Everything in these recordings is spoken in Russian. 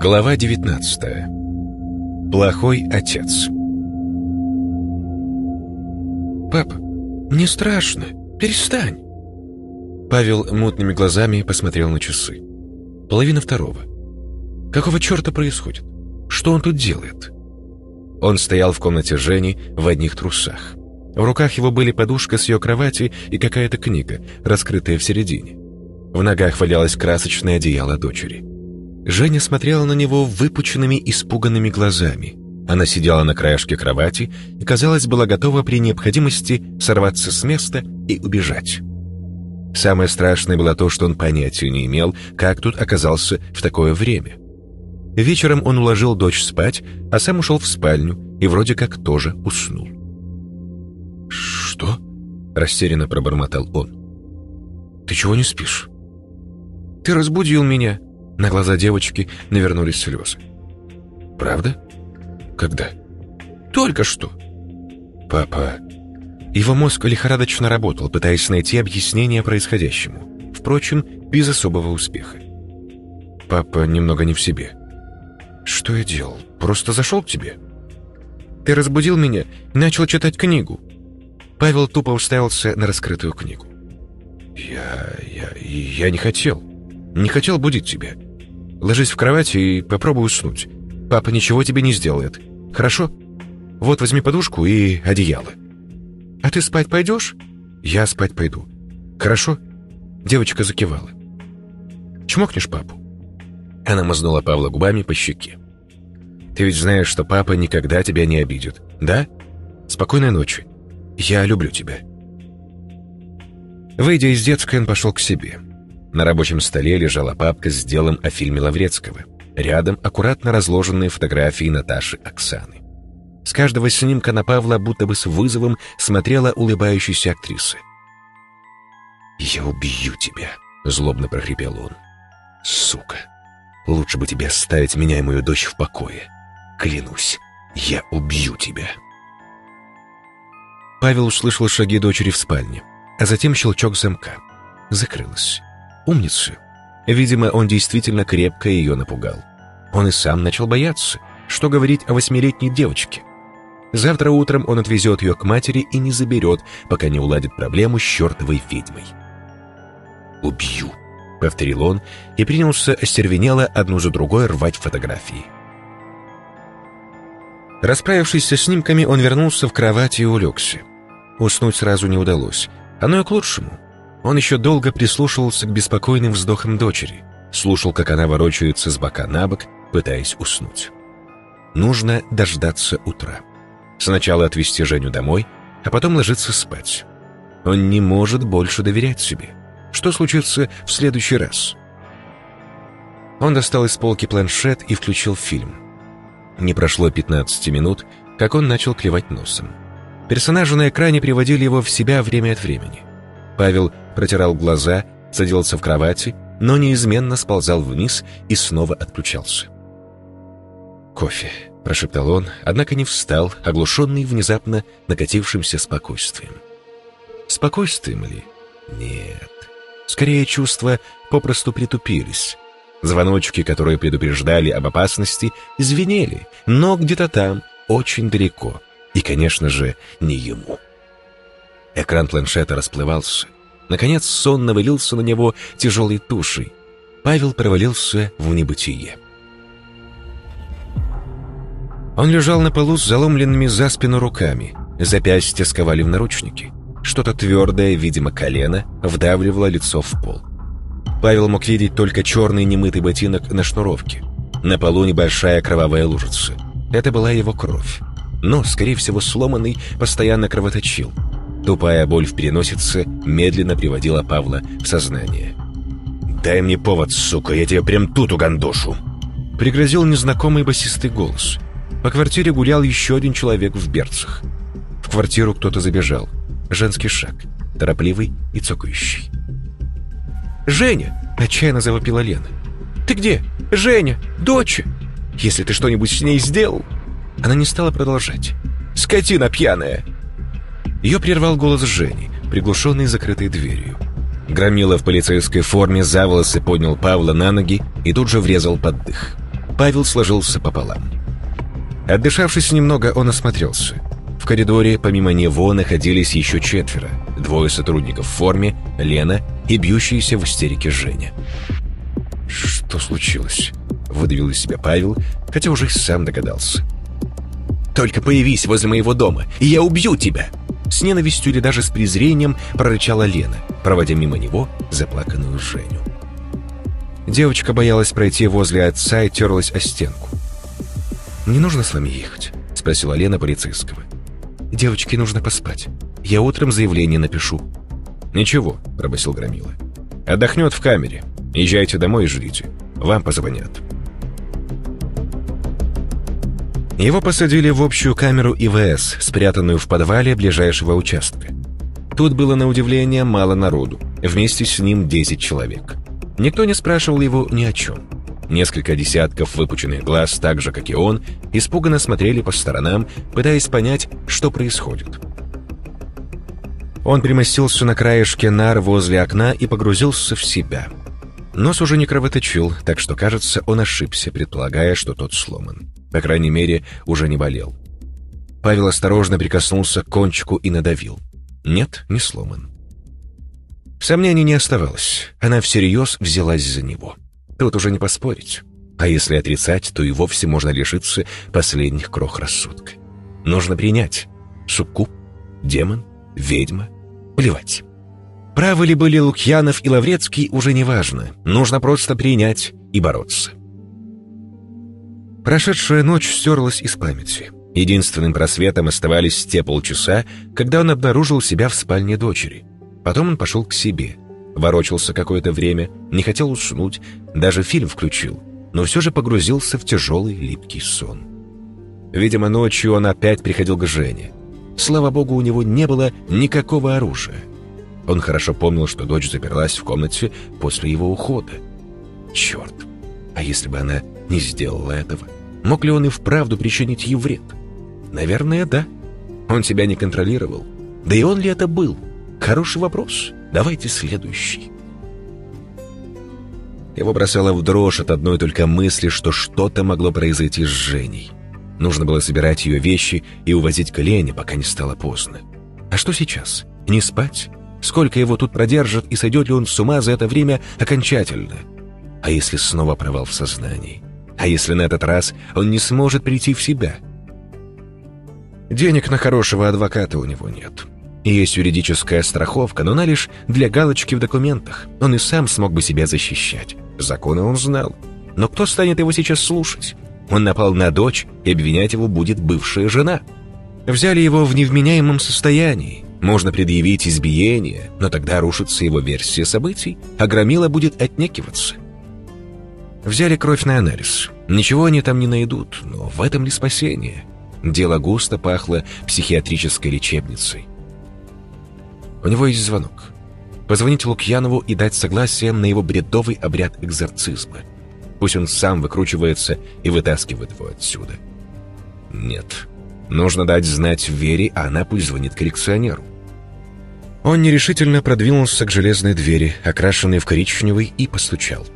Глава 19 Плохой отец «Пап, не страшно. Перестань». Павел мутными глазами посмотрел на часы. Половина второго. Какого черта происходит? Что он тут делает? Он стоял в комнате Жени в одних трусах. В руках его были подушка с ее кровати и какая-то книга, раскрытая в середине. В ногах валялось красочное одеяло дочери. Женя смотрела на него выпученными, испуганными глазами. Она сидела на краешке кровати и, казалось, была готова при необходимости сорваться с места и убежать. Самое страшное было то, что он понятия не имел, как тут оказался в такое время. Вечером он уложил дочь спать, а сам ушел в спальню и вроде как тоже уснул. «Что?» — растерянно пробормотал он. «Ты чего не спишь?» «Ты разбудил меня», на глаза девочки навернулись слезы. «Правда? Когда?» «Только что». «Папа...» Его мозг лихорадочно работал, пытаясь найти объяснение происходящему. Впрочем, без особого успеха. Папа немного не в себе. «Что я делал? Просто зашел к тебе?» «Ты разбудил меня начал читать книгу». Павел тупо уставился на раскрытую книгу. «Я... я... я не хотел. Не хотел будить тебя. Ложись в кровать и попробуй уснуть. Папа ничего тебе не сделает. Хорошо? Вот возьми подушку и одеяло. А ты спать пойдешь? Я спать пойду. Хорошо? Девочка закивала. Чмокнешь папу? Она мазнула Павла губами по щеке. Ты ведь знаешь, что папа никогда тебя не обидит, да? Спокойной ночи. Я люблю тебя. Выйдя из детской, он пошел к себе. На рабочем столе лежала папка с делом о фильме Лаврецкого. Рядом аккуратно разложенные фотографии Наташи Оксаны. С каждого снимка на Павла будто бы с вызовом смотрела улыбающаяся актриса. «Я убью тебя», — злобно прохрипел он. «Сука, лучше бы тебе оставить меня и мою дочь в покое. Клянусь, я убью тебя». Павел услышал шаги дочери в спальне, а затем щелчок замка. Закрылась. Умница. Видимо, он действительно крепко ее напугал. Он и сам начал бояться. Что говорить о восьмилетней девочке? Завтра утром он отвезет ее к матери и не заберет, пока не уладит проблему с чертовой ведьмой. «Убью», — повторил он и принялся остервенело одну за другой рвать фотографии. Расправившись со снимками, он вернулся в кровать и улегся. Уснуть сразу не удалось. Оно и к лучшему. Он еще долго прислушивался к беспокойным вздохам дочери, слушал, как она ворочается с бока на бок, пытаясь уснуть. Нужно дождаться утра. Сначала отвезти Женю домой, а потом ложиться спать. Он не может больше доверять себе. Что случится в следующий раз? Он достал из полки планшет и включил фильм. Не прошло 15 минут, как он начал клевать носом. Персонажи на экране приводили его в себя время от времени. Павел протирал глаза, садился в кровати, но неизменно сползал вниз и снова отключался. «Кофе», — прошептал он, однако не встал, оглушенный внезапно накатившимся спокойствием. Спокойствием ли? Нет. Скорее, чувства попросту притупились. Звоночки, которые предупреждали об опасности, звенели, но где-то там, очень далеко. И, конечно же, не ему. Экран планшета расплывался. Наконец сон навалился на него тяжелой тушей. Павел провалился в небытие. Он лежал на полу с заломленными за спину руками. Запястья сковали в наручники. Что-то твердое, видимо, колено, вдавливало лицо в пол. Павел мог видеть только черный немытый ботинок на шнуровке. На полу небольшая кровавая лужица. Это была его кровь. Но, скорее всего, сломанный постоянно кровоточил. Тупая боль в переносице медленно приводила Павла в сознание. «Дай мне повод, сука, я тебя прям тут угандошу!» Пригрозил незнакомый басистый голос. По квартире гулял еще один человек в берцах. В квартиру кто-то забежал. Женский шаг, торопливый и цокающий. «Женя!» — отчаянно завопила Лена. «Ты где? Женя! Доча! Если ты что-нибудь с ней сделал...» Она не стала продолжать. «Скотина пьяная!» Ее прервал голос Жени, приглушенный закрытой дверью. Громила в полицейской форме за волосы поднял Павла на ноги и тут же врезал под дых. Павел сложился пополам. Отдышавшись немного, он осмотрелся. В коридоре помимо него находились еще четверо. Двое сотрудников в форме, Лена и бьющаяся в истерике Женя. «Что случилось?» — выдавил из себя Павел, хотя уже и сам догадался. «Только появись возле моего дома, и я убью тебя!» С ненавистью или даже с презрением прорычала Лена, проводя мимо него заплаканную Женю. Девочка боялась пройти возле отца и терлась о стенку. «Не нужно с вами ехать?» — спросила Лена полицейского. «Девочке нужно поспать. Я утром заявление напишу». «Ничего», — пробасил Громила. «Отдохнет в камере. Езжайте домой и ждите. Вам позвонят». Его посадили в общую камеру ИВС, спрятанную в подвале ближайшего участка. Тут было на удивление мало народу, вместе с ним 10 человек. Никто не спрашивал его ни о чем. Несколько десятков выпученных глаз, так же, как и он, испуганно смотрели по сторонам, пытаясь понять, что происходит. Он примостился на краешке нар возле окна и погрузился в себя. Нос уже не кровоточил, так что, кажется, он ошибся, предполагая, что тот сломан. По крайней мере, уже не болел. Павел осторожно прикоснулся к кончику и надавил. Нет, не сломан. Сомнений не оставалось. Она всерьез взялась за него. Тут уже не поспорить. А если отрицать, то и вовсе можно лишиться последних крох рассудка. Нужно принять. Суккуб, демон, ведьма. Плевать. Правы ли были Лукьянов и Лаврецкий, уже не важно. Нужно просто принять и бороться. Прошедшая ночь стерлась из памяти. Единственным просветом оставались те полчаса, когда он обнаружил себя в спальне дочери. Потом он пошел к себе. Ворочался какое-то время, не хотел уснуть, даже фильм включил, но все же погрузился в тяжелый липкий сон. Видимо, ночью он опять приходил к Жене. Слава богу, у него не было никакого оружия. Он хорошо помнил, что дочь заперлась в комнате после его ухода. Черт, а если бы она не сделала этого? Мог ли он и вправду причинить ей вред? Наверное, да. Он себя не контролировал. Да и он ли это был? Хороший вопрос. Давайте следующий. Его бросало в дрожь от одной только мысли, что что-то могло произойти с Женей. Нужно было собирать ее вещи и увозить к Лене, пока не стало поздно. А что сейчас? Не спать? Сколько его тут продержат и сойдет ли он с ума за это время окончательно? А если снова провал в сознании? А если на этот раз он не сможет прийти в себя? Денег на хорошего адвоката у него нет. Есть юридическая страховка, но она лишь для галочки в документах. Он и сам смог бы себя защищать. Законы он знал. Но кто станет его сейчас слушать? Он напал на дочь, и обвинять его будет бывшая жена. Взяли его в невменяемом состоянии. Можно предъявить избиение, но тогда рушится его версия событий, а Громила будет отнекиваться. Взяли кровь на анализ. Ничего они там не найдут, но в этом ли спасение? Дело густо пахло психиатрической лечебницей. У него есть звонок. Позвонить Лукьянову и дать согласие на его бредовый обряд экзорцизма. Пусть он сам выкручивается и вытаскивает его отсюда. Нет. Нужно дать знать Вере, а она пусть звонит коррекционеру. Он нерешительно продвинулся к железной двери, окрашенной в коричневый, и постучал.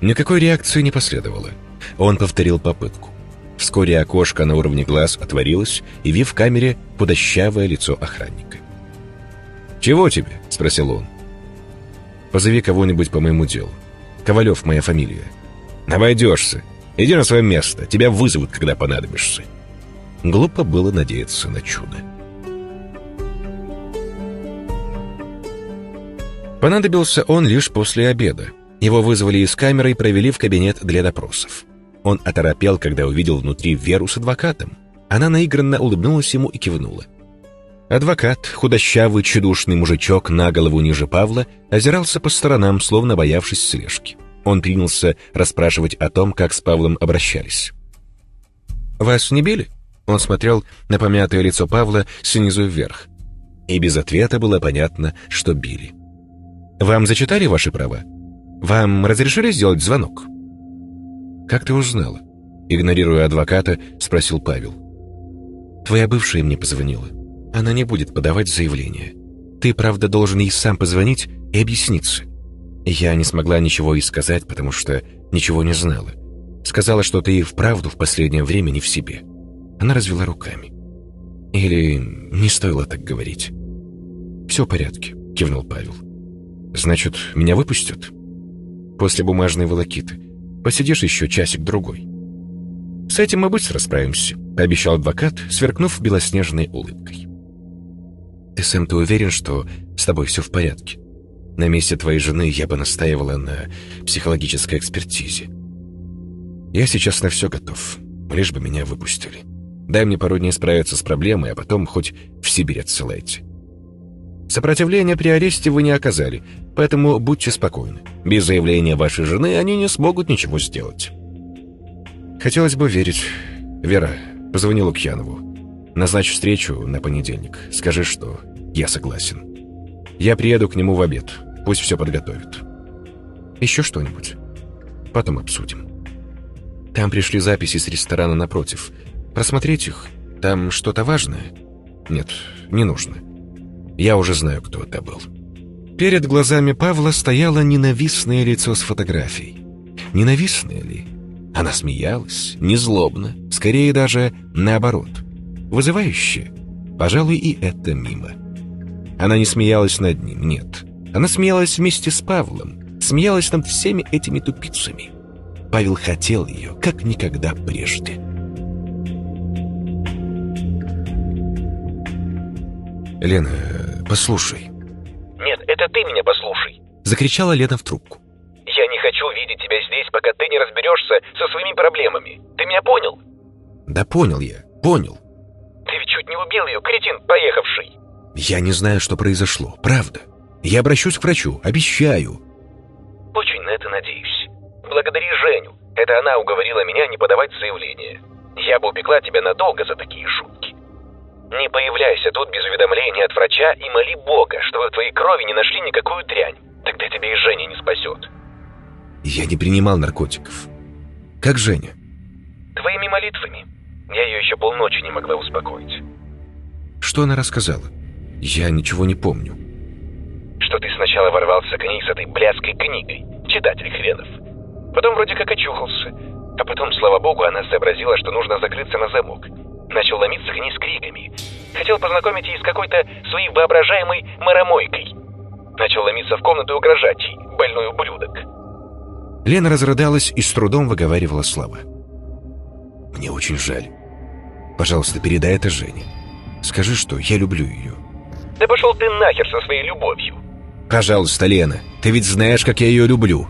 Никакой реакции не последовало. Он повторил попытку. Вскоре окошко на уровне глаз отворилось, и вив в камере худощавое лицо охранника. «Чего тебе?» — спросил он. «Позови кого-нибудь по моему делу. Ковалев моя фамилия». «Обойдешься. Иди на свое место. Тебя вызовут, когда понадобишься». Глупо было надеяться на чудо. Понадобился он лишь после обеда. Его вызвали из камеры и провели в кабинет для допросов. Он оторопел, когда увидел внутри Веру с адвокатом. Она наигранно улыбнулась ему и кивнула. Адвокат, худощавый, чудушный мужичок на голову ниже Павла, озирался по сторонам, словно боявшись слежки. Он принялся расспрашивать о том, как с Павлом обращались. «Вас не били?» Он смотрел на помятое лицо Павла снизу вверх. И без ответа было понятно, что били. «Вам зачитали ваши права? Вам разрешили сделать звонок?» «Как ты узнала?» Игнорируя адвоката, спросил Павел. «Твоя бывшая мне позвонила. Она не будет подавать заявление. Ты, правда, должен ей сам позвонить и объясниться. Я не смогла ничего и сказать, потому что ничего не знала. Сказала, что ты и вправду в последнее время не в себе. Она развела руками. Или не стоило так говорить. «Все в порядке», — кивнул Павел. «Значит, меня выпустят?» «После бумажной волокиты. Посидишь еще часик-другой». «С этим мы быстро справимся», — пообещал адвокат, сверкнув белоснежной улыбкой. «Ты, Сэм, ты уверен, что с тобой все в порядке? На месте твоей жены я бы настаивала на психологической экспертизе. Я сейчас на все готов, лишь бы меня выпустили. Дай мне пару дней справиться с проблемой, а потом хоть в Сибирь отсылайте». Сопротивления при аресте вы не оказали, поэтому будьте спокойны. Без заявления вашей жены они не смогут ничего сделать. Хотелось бы верить. Вера, позвони Лукьянову. Назначь встречу на понедельник. Скажи, что я согласен. Я приеду к нему в обед. Пусть все подготовит. Еще что-нибудь? Потом обсудим. Там пришли записи с ресторана напротив. Просмотреть их? Там что-то важное? Нет, не нужно. Я уже знаю, кто это был. Перед глазами Павла стояло ненавистное лицо с фотографией. Ненавистное ли? Она смеялась, не злобно, скорее даже наоборот. Вызывающе? Пожалуй, и это мимо. Она не смеялась над ним, нет. Она смеялась вместе с Павлом, смеялась над всеми этими тупицами. Павел хотел ее, как никогда прежде. «Лена, послушай». «Нет, это ты меня послушай», — закричала Лена в трубку. «Я не хочу видеть тебя здесь, пока ты не разберешься со своими проблемами. Ты меня понял?» «Да понял я, понял». «Ты ведь чуть не убил ее, кретин поехавший». «Я не знаю, что произошло, правда. Я обращусь к врачу, обещаю». «Очень на это надеюсь. Благодари Женю. Это она уговорила меня не подавать заявление. Я бы упекла тебя надолго за такие шутки. Не появляйся тут без уведомления от врача и моли Бога, чтобы в твоей крови не нашли никакую дрянь. Тогда тебе и Женя не спасет. Я не принимал наркотиков. Как Женя? Твоими молитвами. Я ее еще полночи не могла успокоить. Что она рассказала? Я ничего не помню. Что ты сначала ворвался к ней с этой блядской книгой, читатель хренов. Потом вроде как очухался. А потом, слава богу, она сообразила, что нужно закрыться на замок. Начал ломиться к ней с криками. Хотел познакомить ее с какой-то своей воображаемой маромойкой. Начал ломиться в комнату и угрожать ей, больной ублюдок. Лена разрыдалась и с трудом выговаривала слова. «Мне очень жаль. Пожалуйста, передай это Жене. Скажи, что я люблю ее». «Да пошел ты нахер со своей любовью!» «Пожалуйста, Лена, ты ведь знаешь, как я ее люблю».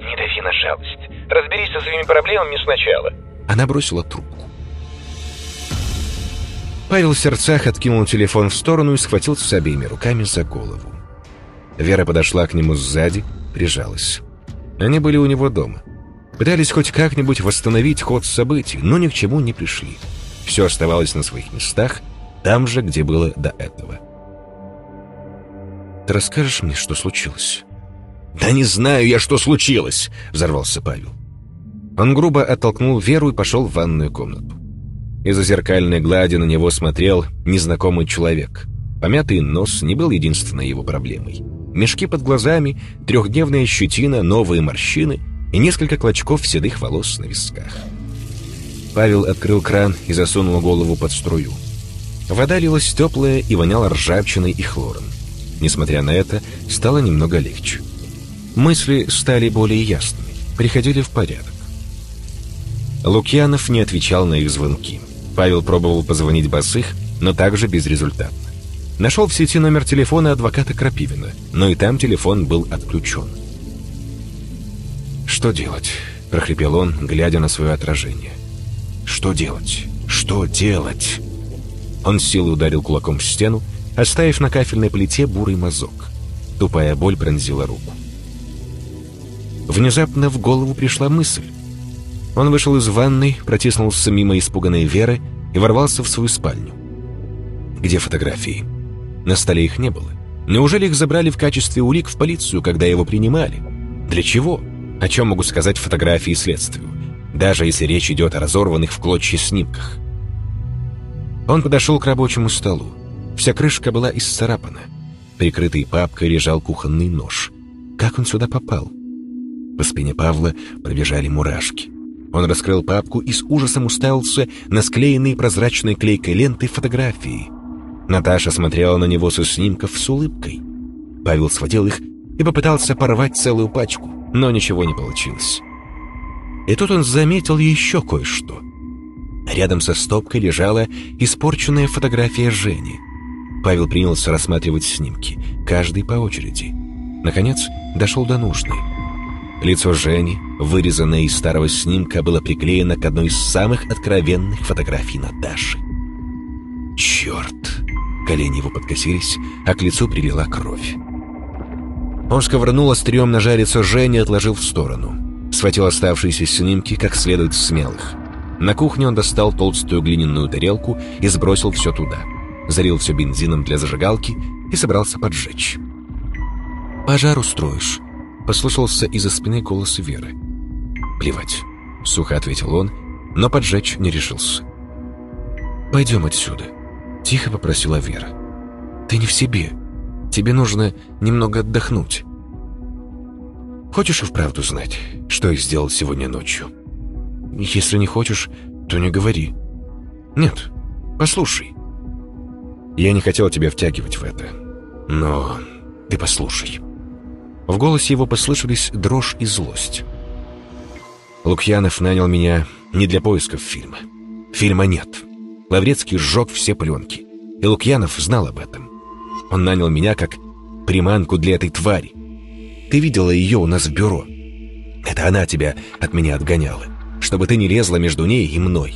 «Не дави на жалость. Разберись со своими проблемами сначала». Она бросила трубку. Павел в сердцах откинул телефон в сторону и схватился обеими руками за голову. Вера подошла к нему сзади, прижалась. Они были у него дома. Пытались хоть как-нибудь восстановить ход событий, но ни к чему не пришли. Все оставалось на своих местах, там же, где было до этого. «Ты расскажешь мне, что случилось?» «Да не знаю я, что случилось!» — взорвался Павел. Он грубо оттолкнул Веру и пошел в ванную комнату. Из-за зеркальной глади на него смотрел незнакомый человек. Помятый нос не был единственной его проблемой. Мешки под глазами, трехдневная щетина, новые морщины и несколько клочков седых волос на висках. Павел открыл кран и засунул голову под струю. Вода лилась теплая и воняла ржавчиной и хлором. Несмотря на это, стало немного легче. Мысли стали более ясными, приходили в порядок. Лукьянов не отвечал на их звонки. Павел пробовал позвонить Басых, но также безрезультатно. Нашел в сети номер телефона адвоката Крапивина, но и там телефон был отключен. «Что делать?» – прохрипел он, глядя на свое отражение. «Что делать? Что делать?» Он с силой ударил кулаком в стену, оставив на кафельной плите бурый мазок. Тупая боль пронзила руку. Внезапно в голову пришла мысль. Он вышел из ванной, протиснулся мимо испуганной Веры и ворвался в свою спальню. Где фотографии? На столе их не было. Неужели их забрали в качестве улик в полицию, когда его принимали? Для чего? О чем могу сказать фотографии следствию? Даже если речь идет о разорванных в клочья снимках. Он подошел к рабочему столу. Вся крышка была исцарапана. Прикрытый папкой лежал кухонный нож. Как он сюда попал? По спине Павла пробежали мурашки. Он раскрыл папку и с ужасом уставился на склеенные прозрачной клейкой лентой фотографии. Наташа смотрела на него со снимков с улыбкой. Павел схватил их и попытался порвать целую пачку, но ничего не получилось. И тут он заметил еще кое-что. Рядом со стопкой лежала испорченная фотография Жени. Павел принялся рассматривать снимки, каждый по очереди. Наконец, дошел до нужной. Лицо Жени, вырезанное из старого снимка, было приклеено к одной из самых откровенных фотографий Наташи. Черт! Колени его подкосились, а к лицу прилила кровь. Он сковырнул острием ножа лицо Жени и отложил в сторону. Схватил оставшиеся снимки, как следует смял их. На кухне он достал толстую глиняную тарелку и сбросил все туда. Залил все бензином для зажигалки и собрался поджечь. «Пожар устроишь», — послышался из-за спины голос Веры. «Плевать», — сухо ответил он, но поджечь не решился. «Пойдем отсюда», — тихо попросила Вера. «Ты не в себе. Тебе нужно немного отдохнуть». «Хочешь и вправду знать, что я сделал сегодня ночью?» «Если не хочешь, то не говори». «Нет, послушай». «Я не хотел тебя втягивать в это, но ты послушай». В голосе его послышались дрожь и злость. Лукьянов нанял меня не для поисков фильма. Фильма нет. Лаврецкий сжег все пленки. И Лукьянов знал об этом. Он нанял меня как приманку для этой твари. Ты видела ее у нас в бюро. Это она тебя от меня отгоняла, чтобы ты не лезла между ней и мной.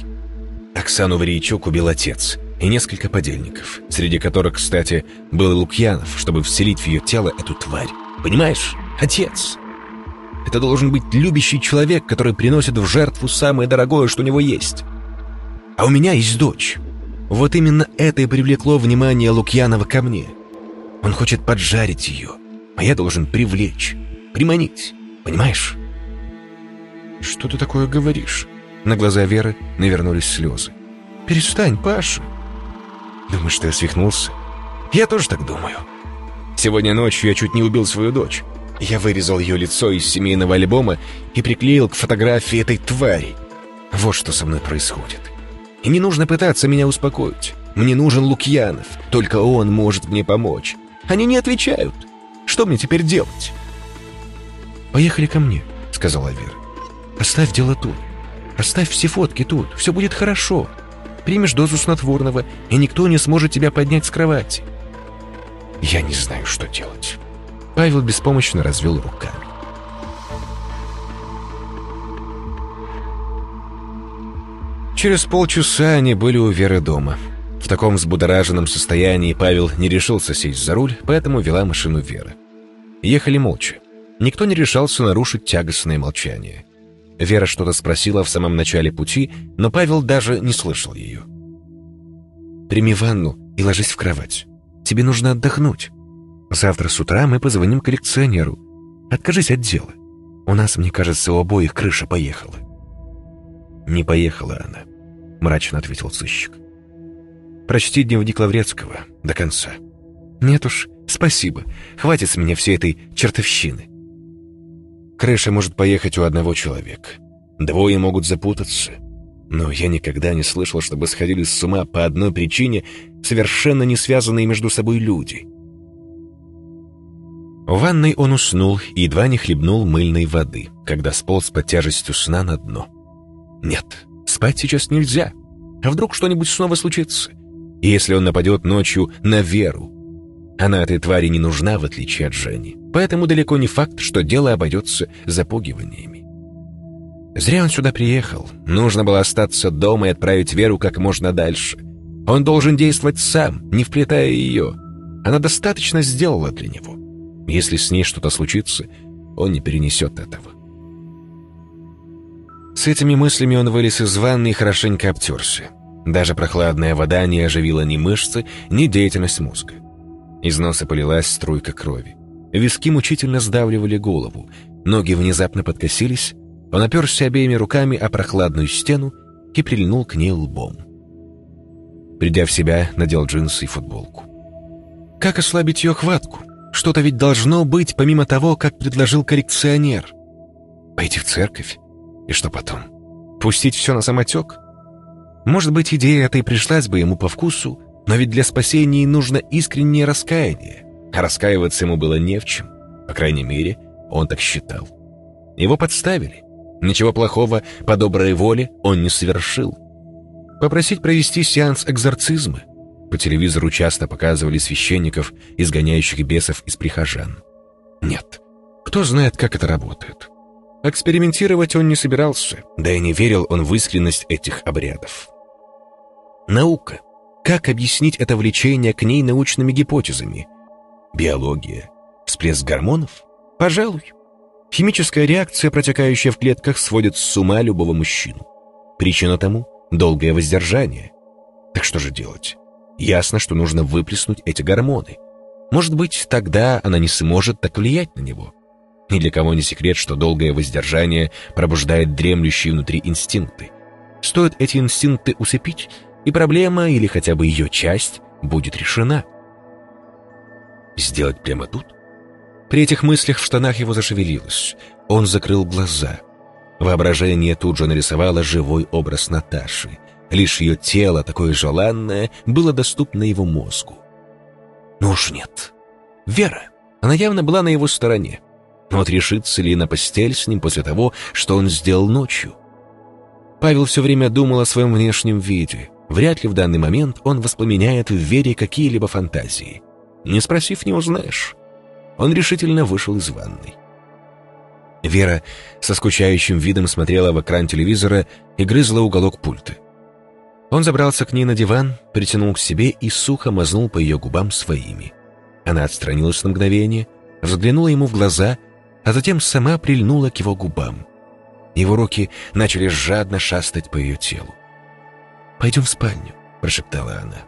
Оксану Варейчук убил отец и несколько подельников, среди которых, кстати, был Лукьянов, чтобы вселить в ее тело эту тварь. Понимаешь? Отец. Это должен быть любящий человек, который приносит в жертву самое дорогое, что у него есть. А у меня есть дочь. Вот именно это и привлекло внимание Лукьянова ко мне. Он хочет поджарить ее, а я должен привлечь, приманить. Понимаешь? Что ты такое говоришь? На глаза Веры навернулись слезы. Перестань, Паша. Думаешь, что я свихнулся? Я тоже так думаю. Сегодня ночью я чуть не убил свою дочь. Я вырезал ее лицо из семейного альбома и приклеил к фотографии этой твари. Вот что со мной происходит. И не нужно пытаться меня успокоить. Мне нужен Лукьянов. Только он может мне помочь. Они не отвечают. Что мне теперь делать? «Поехали ко мне», — сказала Вера. «Оставь дело тут. Оставь все фотки тут. Все будет хорошо. Примешь дозу снотворного, и никто не сможет тебя поднять с кровати. Я не знаю, что делать. Павел беспомощно развел руками. Через полчаса они были у Веры дома. В таком взбудораженном состоянии Павел не решился сесть за руль, поэтому вела машину Вера. Ехали молча. Никто не решался нарушить тягостное молчание. Вера что-то спросила в самом начале пути, но Павел даже не слышал ее. «Прими ванну и ложись в кровать. Тебе нужно отдохнуть. Завтра с утра мы позвоним коллекционеру. Откажись от дела. У нас, мне кажется, у обоих крыша поехала». «Не поехала она», — мрачно ответил сыщик. «Прочти дневник Лаврецкого до конца». «Нет уж, спасибо. Хватит с меня всей этой чертовщины». Крыша может поехать у одного человека. Двое могут запутаться. Но я никогда не слышал, чтобы сходили с ума по одной причине совершенно не связанные между собой люди. В ванной он уснул и едва не хлебнул мыльной воды, когда сполз под тяжестью сна на дно. Нет, спать сейчас нельзя. А вдруг что-нибудь снова случится? И если он нападет ночью на Веру? Она этой твари не нужна, в отличие от Жени. Поэтому далеко не факт, что дело обойдется запугиваниями. Зря он сюда приехал. Нужно было остаться дома и отправить Веру как можно дальше. Он должен действовать сам, не вплетая ее. Она достаточно сделала для него. Если с ней что-то случится, он не перенесет этого. С этими мыслями он вылез из ванны и хорошенько обтерся. Даже прохладная вода не оживила ни мышцы, ни деятельность мозга. Из носа полилась струйка крови. Виски мучительно сдавливали голову, ноги внезапно подкосились, он оперся обеими руками о прохладную стену и прильнул к ней лбом. Придя в себя, надел джинсы и футболку. Как ослабить ее хватку? Что-то ведь должно быть, помимо того, как предложил коррекционер. Пойти в церковь? И что потом? Пустить все на самотек? Может быть, идея эта и пришлась бы ему по вкусу, но ведь для спасения нужно искреннее раскаяние, а раскаиваться ему было не в чем. По крайней мере, он так считал. Его подставили. Ничего плохого по доброй воле он не совершил. Попросить провести сеанс экзорцизма. По телевизору часто показывали священников, изгоняющих бесов из прихожан. Нет, кто знает, как это работает. Экспериментировать он не собирался, да и не верил он в искренность этих обрядов. Наука. Как объяснить это влечение к ней научными гипотезами? Биология. Всплеск гормонов? Пожалуй. Химическая реакция, протекающая в клетках, сводит с ума любого мужчину. Причина тому – долгое воздержание. Так что же делать? Ясно, что нужно выплеснуть эти гормоны. Может быть, тогда она не сможет так влиять на него. Ни для кого не секрет, что долгое воздержание пробуждает дремлющие внутри инстинкты. Стоит эти инстинкты усыпить, и проблема, или хотя бы ее часть, будет решена. Сделать прямо тут? При этих мыслях в штанах его зашевелилось. Он закрыл глаза. Воображение тут же нарисовало живой образ Наташи. Лишь ее тело, такое желанное, было доступно его мозгу. Ну уж нет. Вера. Она явно была на его стороне. Вот решится ли на постель с ним после того, что он сделал ночью? Павел все время думал о своем внешнем виде. Вряд ли в данный момент он воспламеняет в вере какие-либо фантазии. Не спросив, не узнаешь. Он решительно вышел из ванной. Вера со скучающим видом смотрела в экран телевизора и грызла уголок пульта. Он забрался к ней на диван, притянул к себе и сухо мазнул по ее губам своими. Она отстранилась на мгновение, взглянула ему в глаза, а затем сама прильнула к его губам. Его руки начали жадно шастать по ее телу. «Пойдем в спальню», — прошептала она.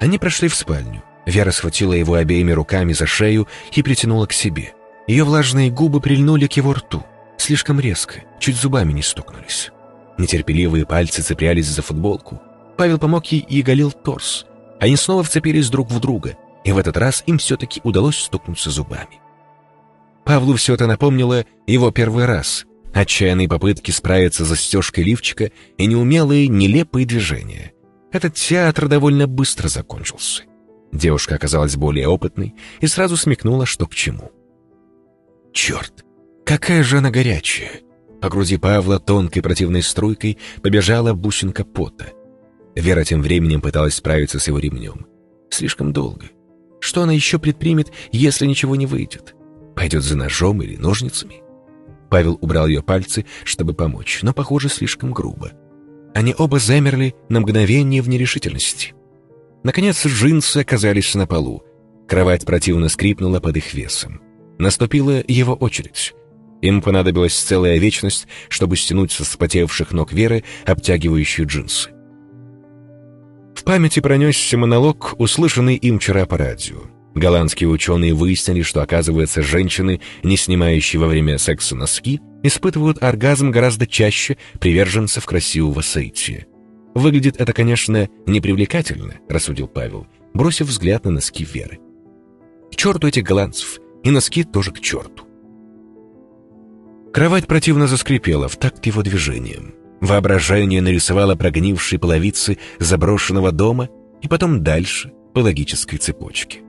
Они прошли в спальню. Вера схватила его обеими руками за шею и притянула к себе. Ее влажные губы прильнули к его рту. Слишком резко, чуть зубами не стукнулись. Нетерпеливые пальцы цеплялись за футболку. Павел помог ей и оголил торс. Они снова вцепились друг в друга, и в этот раз им все-таки удалось стукнуться зубами. Павлу все это напомнило его первый раз. Отчаянные попытки справиться с застежкой лифчика и неумелые, нелепые движения. Этот театр довольно быстро закончился. Девушка оказалась более опытной и сразу смекнула, что к чему. «Черт, какая же она горячая!» По груди Павла тонкой противной струйкой побежала бусинка пота. Вера тем временем пыталась справиться с его ремнем. Слишком долго. Что она еще предпримет, если ничего не выйдет? Пойдет за ножом или ножницами? Павел убрал ее пальцы, чтобы помочь, но, похоже, слишком грубо. Они оба замерли на мгновение в нерешительности. Наконец джинсы оказались на полу. Кровать противно скрипнула под их весом. Наступила его очередь. Им понадобилась целая вечность, чтобы стянуть со вспотевших ног Веры обтягивающие джинсы. В памяти пронесся монолог, услышанный им вчера по радио. Голландские ученые выяснили, что, оказывается, женщины, не снимающие во время секса носки, испытывают оргазм гораздо чаще приверженцев красивого сойти. Выглядит это, конечно, непривлекательно, рассудил Павел, бросив взгляд на носки Веры. К черту этих голландцев, и носки тоже к черту. Кровать противно заскрипела в такт его движением. Воображение нарисовало прогнившие половицы заброшенного дома и потом дальше по логической цепочке.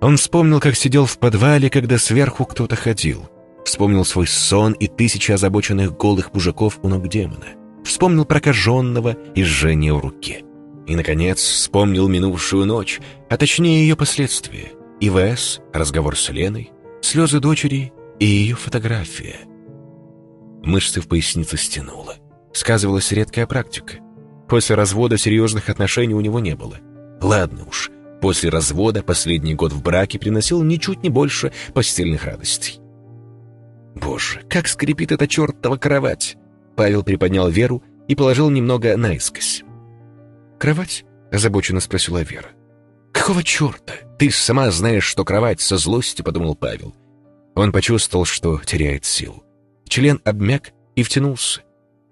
Он вспомнил, как сидел в подвале, когда сверху кто-то ходил. Вспомнил свой сон и тысячи озабоченных голых мужиков у ног демона вспомнил прокаженного и жжение в руке. И, наконец, вспомнил минувшую ночь, а точнее ее последствия. ИВС, разговор с Леной, слезы дочери и ее фотография. Мышцы в пояснице стянуло. Сказывалась редкая практика. После развода серьезных отношений у него не было. Ладно уж, после развода последний год в браке приносил ничуть не больше постельных радостей. Боже, как скрипит эта чертова кровать! Павел приподнял Веру и положил немного наискось. «Кровать?» — озабоченно спросила Вера. «Какого черта? Ты сама знаешь, что кровать со злостью», — подумал Павел. Он почувствовал, что теряет силу. Член обмяк и втянулся.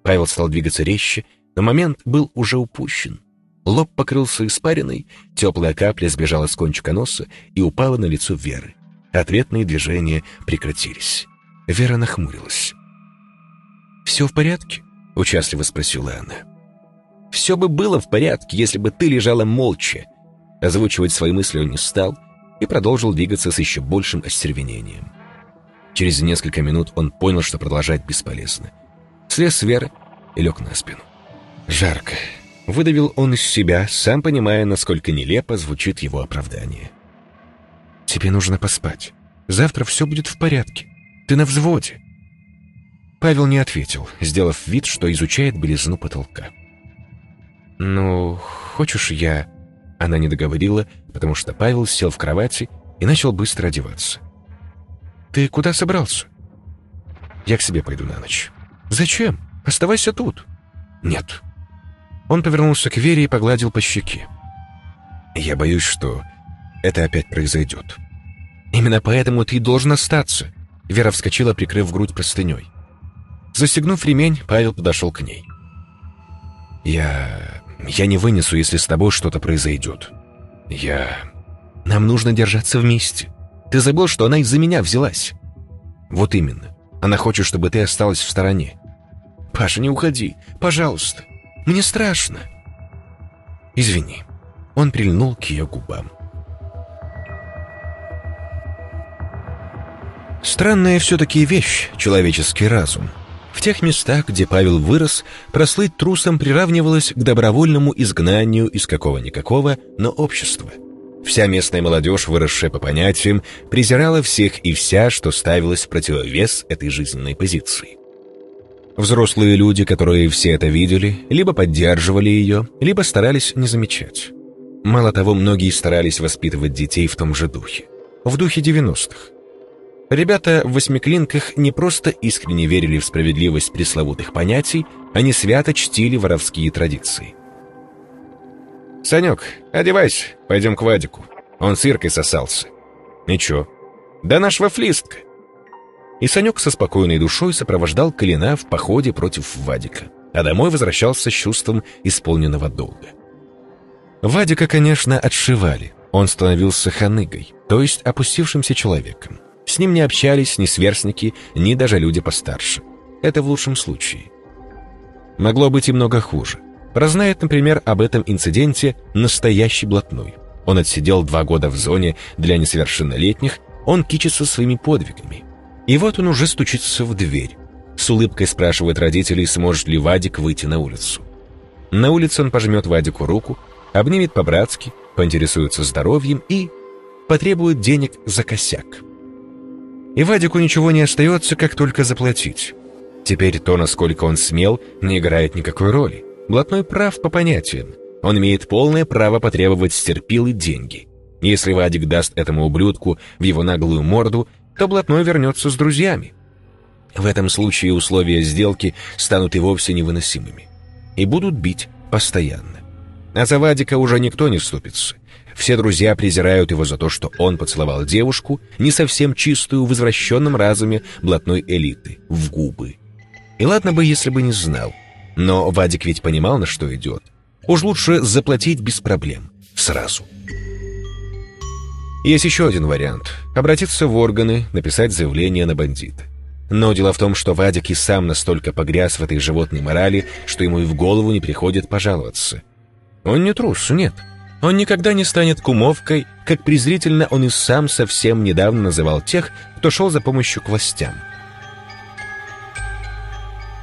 Павел стал двигаться резче, но момент был уже упущен. Лоб покрылся испариной, теплая капля сбежала с кончика носа и упала на лицо Веры. Ответные движения прекратились. Вера нахмурилась. «Все в порядке?» — участливо спросила она. «Все бы было в порядке, если бы ты лежала молча». Озвучивать свои мысли он не стал и продолжил двигаться с еще большим остервенением. Через несколько минут он понял, что продолжать бесполезно. Слез с Веры и лег на спину. Жарко. Выдавил он из себя, сам понимая, насколько нелепо звучит его оправдание. «Тебе нужно поспать. Завтра все будет в порядке. Ты на взводе». Павел не ответил, сделав вид, что изучает белизну потолка. «Ну, хочешь я...» Она не договорила, потому что Павел сел в кровати и начал быстро одеваться. «Ты куда собрался?» «Я к себе пойду на ночь». «Зачем? Оставайся тут». «Нет». Он повернулся к Вере и погладил по щеке. «Я боюсь, что это опять произойдет». «Именно поэтому ты должен остаться», — Вера вскочила, прикрыв грудь простыней. Застегнув ремень, Павел подошел к ней. «Я... я не вынесу, если с тобой что-то произойдет. Я... Нам нужно держаться вместе. Ты забыл, что она из-за меня взялась?» «Вот именно. Она хочет, чтобы ты осталась в стороне». «Паша, не уходи. Пожалуйста. Мне страшно». «Извини». Он прильнул к ее губам. Странная все-таки вещь — человеческий разум. В тех местах, где Павел вырос, прослыть трусом приравнивалось к добровольному изгнанию из какого-никакого, но общества. Вся местная молодежь, выросшая по понятиям, презирала всех и вся, что ставилось в противовес этой жизненной позиции. Взрослые люди, которые все это видели, либо поддерживали ее, либо старались не замечать. Мало того, многие старались воспитывать детей в том же духе. В духе 90-х. Ребята в восьмиклинках не просто искренне верили в справедливость пресловутых понятий, они свято чтили воровские традиции. «Санек, одевайся, пойдем к Вадику. Он с сосался». «Ничего. Да нашего флистка». И Санек со спокойной душой сопровождал Калина в походе против Вадика, а домой возвращался с чувством исполненного долга. Вадика, конечно, отшивали. Он становился ханыгой, то есть опустившимся человеком. С ним не общались ни сверстники, ни даже люди постарше. Это в лучшем случае. Могло быть и много хуже. Прознает, например, об этом инциденте настоящий блатной. Он отсидел два года в зоне для несовершеннолетних, он кичится своими подвигами. И вот он уже стучится в дверь. С улыбкой спрашивает родителей, сможет ли Вадик выйти на улицу. На улице он пожмет Вадику руку, обнимет по-братски, поинтересуется здоровьем и потребует денег за косяк. И Вадику ничего не остается, как только заплатить. Теперь то, насколько он смел, не играет никакой роли. Блатной прав по понятиям. Он имеет полное право потребовать стерпилы деньги. Если Вадик даст этому ублюдку в его наглую морду, то блатной вернется с друзьями. В этом случае условия сделки станут и вовсе невыносимыми. И будут бить постоянно. А за Вадика уже никто не вступится. Все друзья презирают его за то, что он поцеловал девушку, не совсем чистую в извращенном разуме блатной элиты, в губы. И ладно бы, если бы не знал. Но Вадик ведь понимал, на что идет. Уж лучше заплатить без проблем. Сразу. Есть еще один вариант. Обратиться в органы, написать заявление на бандита. Но дело в том, что Вадик и сам настолько погряз в этой животной морали, что ему и в голову не приходит пожаловаться. Он не трус, нет. Он никогда не станет кумовкой, как презрительно он и сам совсем недавно называл тех, кто шел за помощью к властям.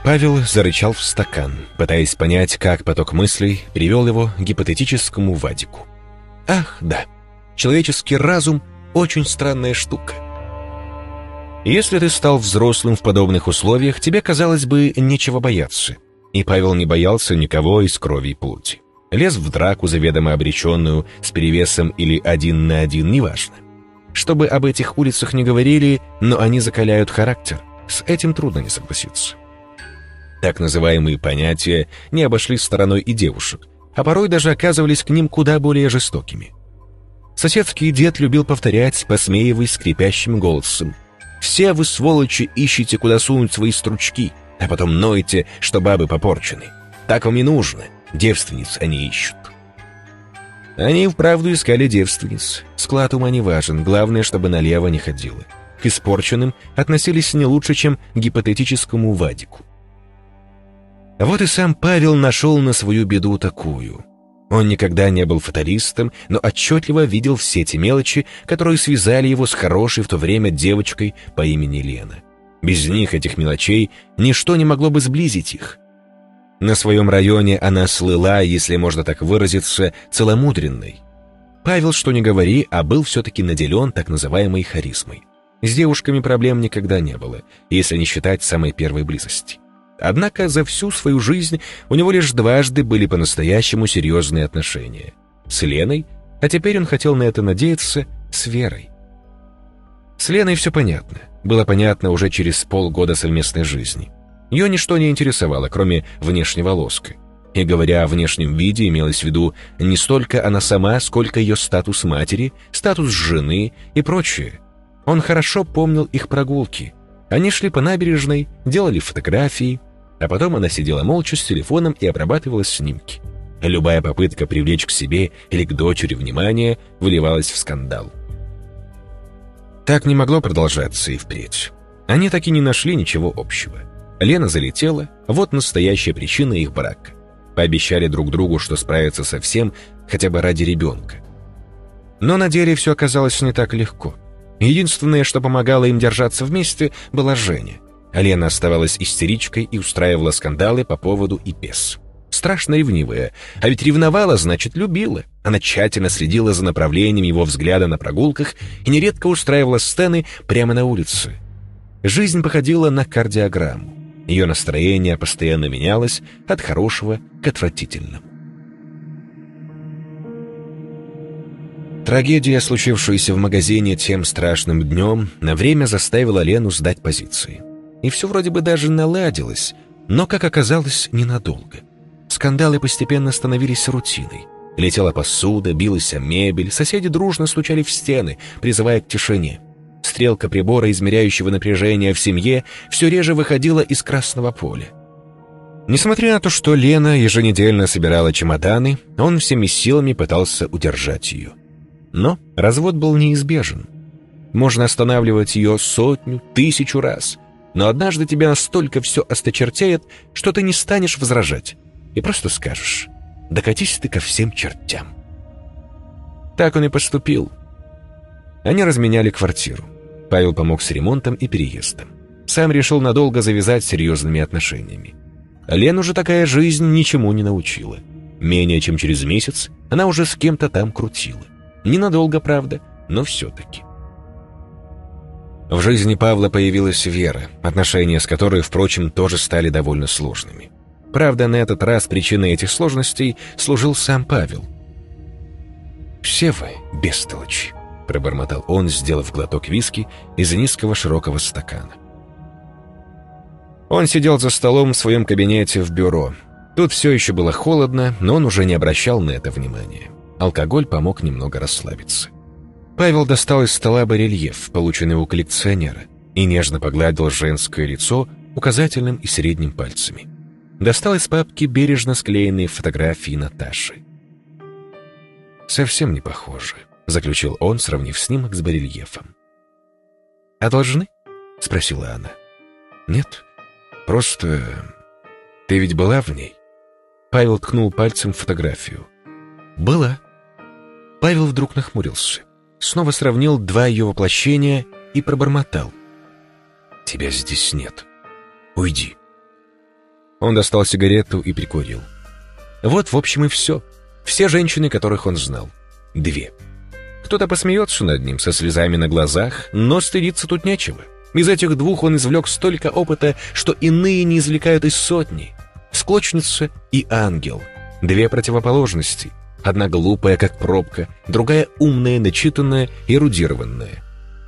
Павел зарычал в стакан, пытаясь понять, как поток мыслей привел его к гипотетическому Вадику. Ах, да, человеческий разум — очень странная штука. Если ты стал взрослым в подобных условиях, тебе, казалось бы, нечего бояться. И Павел не боялся никого из крови и плоти лез в драку, заведомо обреченную, с перевесом или один на один, неважно. Чтобы об этих улицах не говорили, но они закаляют характер. С этим трудно не согласиться. Так называемые понятия не обошли стороной и девушек, а порой даже оказывались к ним куда более жестокими. Соседский дед любил повторять, посмеиваясь скрипящим голосом. «Все вы, сволочи, ищете, куда сунуть свои стручки, а потом ноете, что бабы попорчены. Так вам и нужно. Девственниц они ищут. Они вправду искали девственниц. Склад ума не важен, главное, чтобы налево не ходило. К испорченным относились не лучше, чем к гипотетическому Вадику. Вот и сам Павел нашел на свою беду такую. Он никогда не был фаталистом, но отчетливо видел все те мелочи, которые связали его с хорошей в то время девочкой по имени Лена. Без них, этих мелочей, ничто не могло бы сблизить их. На своем районе она слыла, если можно так выразиться, целомудренной. Павел, что ни говори, а был все-таки наделен так называемой харизмой. С девушками проблем никогда не было, если не считать самой первой близости. Однако за всю свою жизнь у него лишь дважды были по-настоящему серьезные отношения. С Леной, а теперь он хотел на это надеяться, с Верой. С Леной все понятно. Было понятно уже через полгода совместной жизни. Ее ничто не интересовало, кроме внешнего лоска. И говоря о внешнем виде, имелось в виду не столько она сама, сколько ее статус матери, статус жены и прочее. Он хорошо помнил их прогулки. Они шли по набережной, делали фотографии, а потом она сидела молча с телефоном и обрабатывала снимки. Любая попытка привлечь к себе или к дочери внимание выливалась в скандал. Так не могло продолжаться и впредь. Они так и не нашли ничего общего. Лена залетела, вот настоящая причина их брака. Пообещали друг другу, что справятся со всем, хотя бы ради ребенка. Но на деле все оказалось не так легко. Единственное, что помогало им держаться вместе, была Женя. Лена оставалась истеричкой и устраивала скандалы по поводу и без. Страшно ревнивая, а ведь ревновала, значит, любила. Она тщательно следила за направлением его взгляда на прогулках и нередко устраивала сцены прямо на улице. Жизнь походила на кардиограмму. Ее настроение постоянно менялось от хорошего к отвратительному. Трагедия, случившаяся в магазине тем страшным днем, на время заставила Лену сдать позиции. И все вроде бы даже наладилось, но, как оказалось, ненадолго. Скандалы постепенно становились рутиной. Летела посуда, билась мебель, соседи дружно стучали в стены, призывая к тишине. Стрелка прибора, измеряющего напряжение в семье, все реже выходила из красного поля. Несмотря на то, что Лена еженедельно собирала чемоданы, он всеми силами пытался удержать ее. Но развод был неизбежен. Можно останавливать ее сотню, тысячу раз, но однажды тебя настолько все осточертеет, что ты не станешь возражать и просто скажешь «докатись ты ко всем чертям». Так он и поступил. Они разменяли квартиру. Павел помог с ремонтом и переездом. Сам решил надолго завязать серьезными отношениями. Лену же такая жизнь ничему не научила. Менее чем через месяц она уже с кем-то там крутила. Ненадолго, правда, но все-таки. В жизни Павла появилась Вера, отношения с которой, впрочем, тоже стали довольно сложными. Правда, на этот раз причиной этих сложностей служил сам Павел. «Все вы бестолочи», — пробормотал он, сделав глоток виски из низкого широкого стакана. Он сидел за столом в своем кабинете в бюро. Тут все еще было холодно, но он уже не обращал на это внимания. Алкоголь помог немного расслабиться. Павел достал из стола барельеф, полученный у коллекционера, и нежно погладил женское лицо указательным и средним пальцами. Достал из папки бережно склеенные фотографии Наташи. «Совсем не похоже», — заключил он, сравнив снимок с барельефом. «А должны?» — спросила она. «Нет, просто... Ты ведь была в ней?» Павел ткнул пальцем в фотографию. «Была», Павел вдруг нахмурился, снова сравнил два ее воплощения и пробормотал. «Тебя здесь нет. Уйди». Он достал сигарету и прикурил. Вот, в общем, и все. Все женщины, которых он знал. Две. Кто-то посмеется над ним со слезами на глазах, но стыдиться тут нечего. Из этих двух он извлек столько опыта, что иные не извлекают из сотни. Склочница и ангел. Две противоположности, Одна глупая, как пробка, другая умная, начитанная, эрудированная.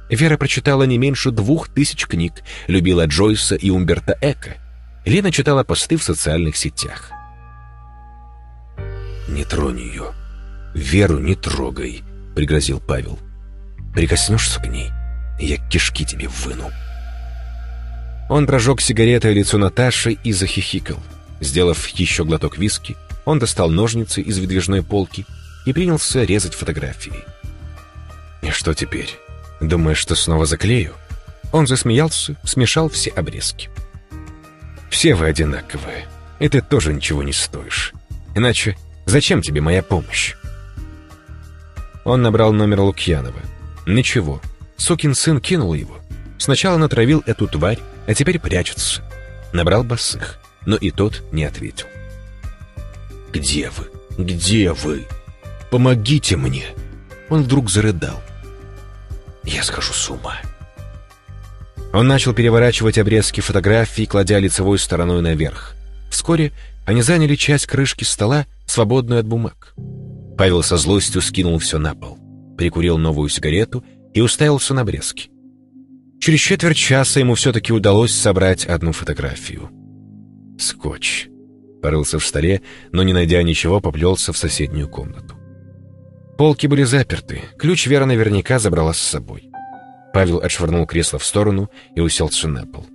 Вера прочитала не меньше двух тысяч книг, любила Джойса и Умберта Эко. Лена читала посты в социальных сетях. «Не тронь ее. Веру не трогай», — пригрозил Павел. «Прикоснешься к ней, я кишки тебе выну». Он прожег сигаретой лицо Наташи и захихикал. Сделав еще глоток виски, он достал ножницы из выдвижной полки и принялся резать фотографии. «И что теперь? Думаешь, что снова заклею?» Он засмеялся, смешал все обрезки. «Все вы одинаковые. И ты тоже ничего не стоишь. Иначе зачем тебе моя помощь?» Он набрал номер Лукьянова. Ничего. Сукин сын кинул его. Сначала натравил эту тварь, а теперь прячется. Набрал босых, но и тот не ответил. «Где вы? Где вы? Помогите мне!» Он вдруг зарыдал. «Я схожу с ума». Он начал переворачивать обрезки фотографий, кладя лицевой стороной наверх. Вскоре они заняли часть крышки стола, свободную от бумаг. Павел со злостью скинул все на пол, прикурил новую сигарету и уставился на обрезки. Через четверть часа ему все-таки удалось собрать одну фотографию. Скотч. Порылся в столе, но, не найдя ничего, поплелся в соседнюю комнату. Полки были заперты, ключ Вера наверняка забрала с собой. Павел отшвырнул кресло в сторону и уселся на пол.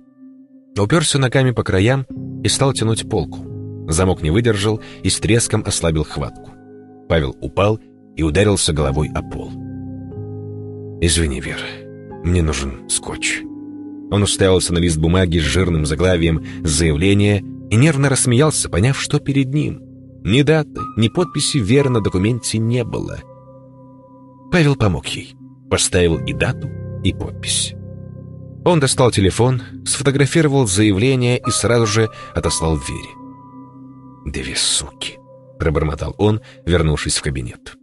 Уперся ногами по краям и стал тянуть полку. Замок не выдержал и с треском ослабил хватку. Павел упал и ударился головой о пол. «Извини, Вера, мне нужен скотч». Он уставился на лист бумаги с жирным заглавием «Заявление» и нервно рассмеялся, поняв, что перед ним. Ни даты, ни подписи Веры на документе не было. Павел помог ей. Поставил и дату, и подпись. Он достал телефон, сфотографировал заявление и сразу же отослал Вере. «Две суки», — пробормотал он, вернувшись в кабинет.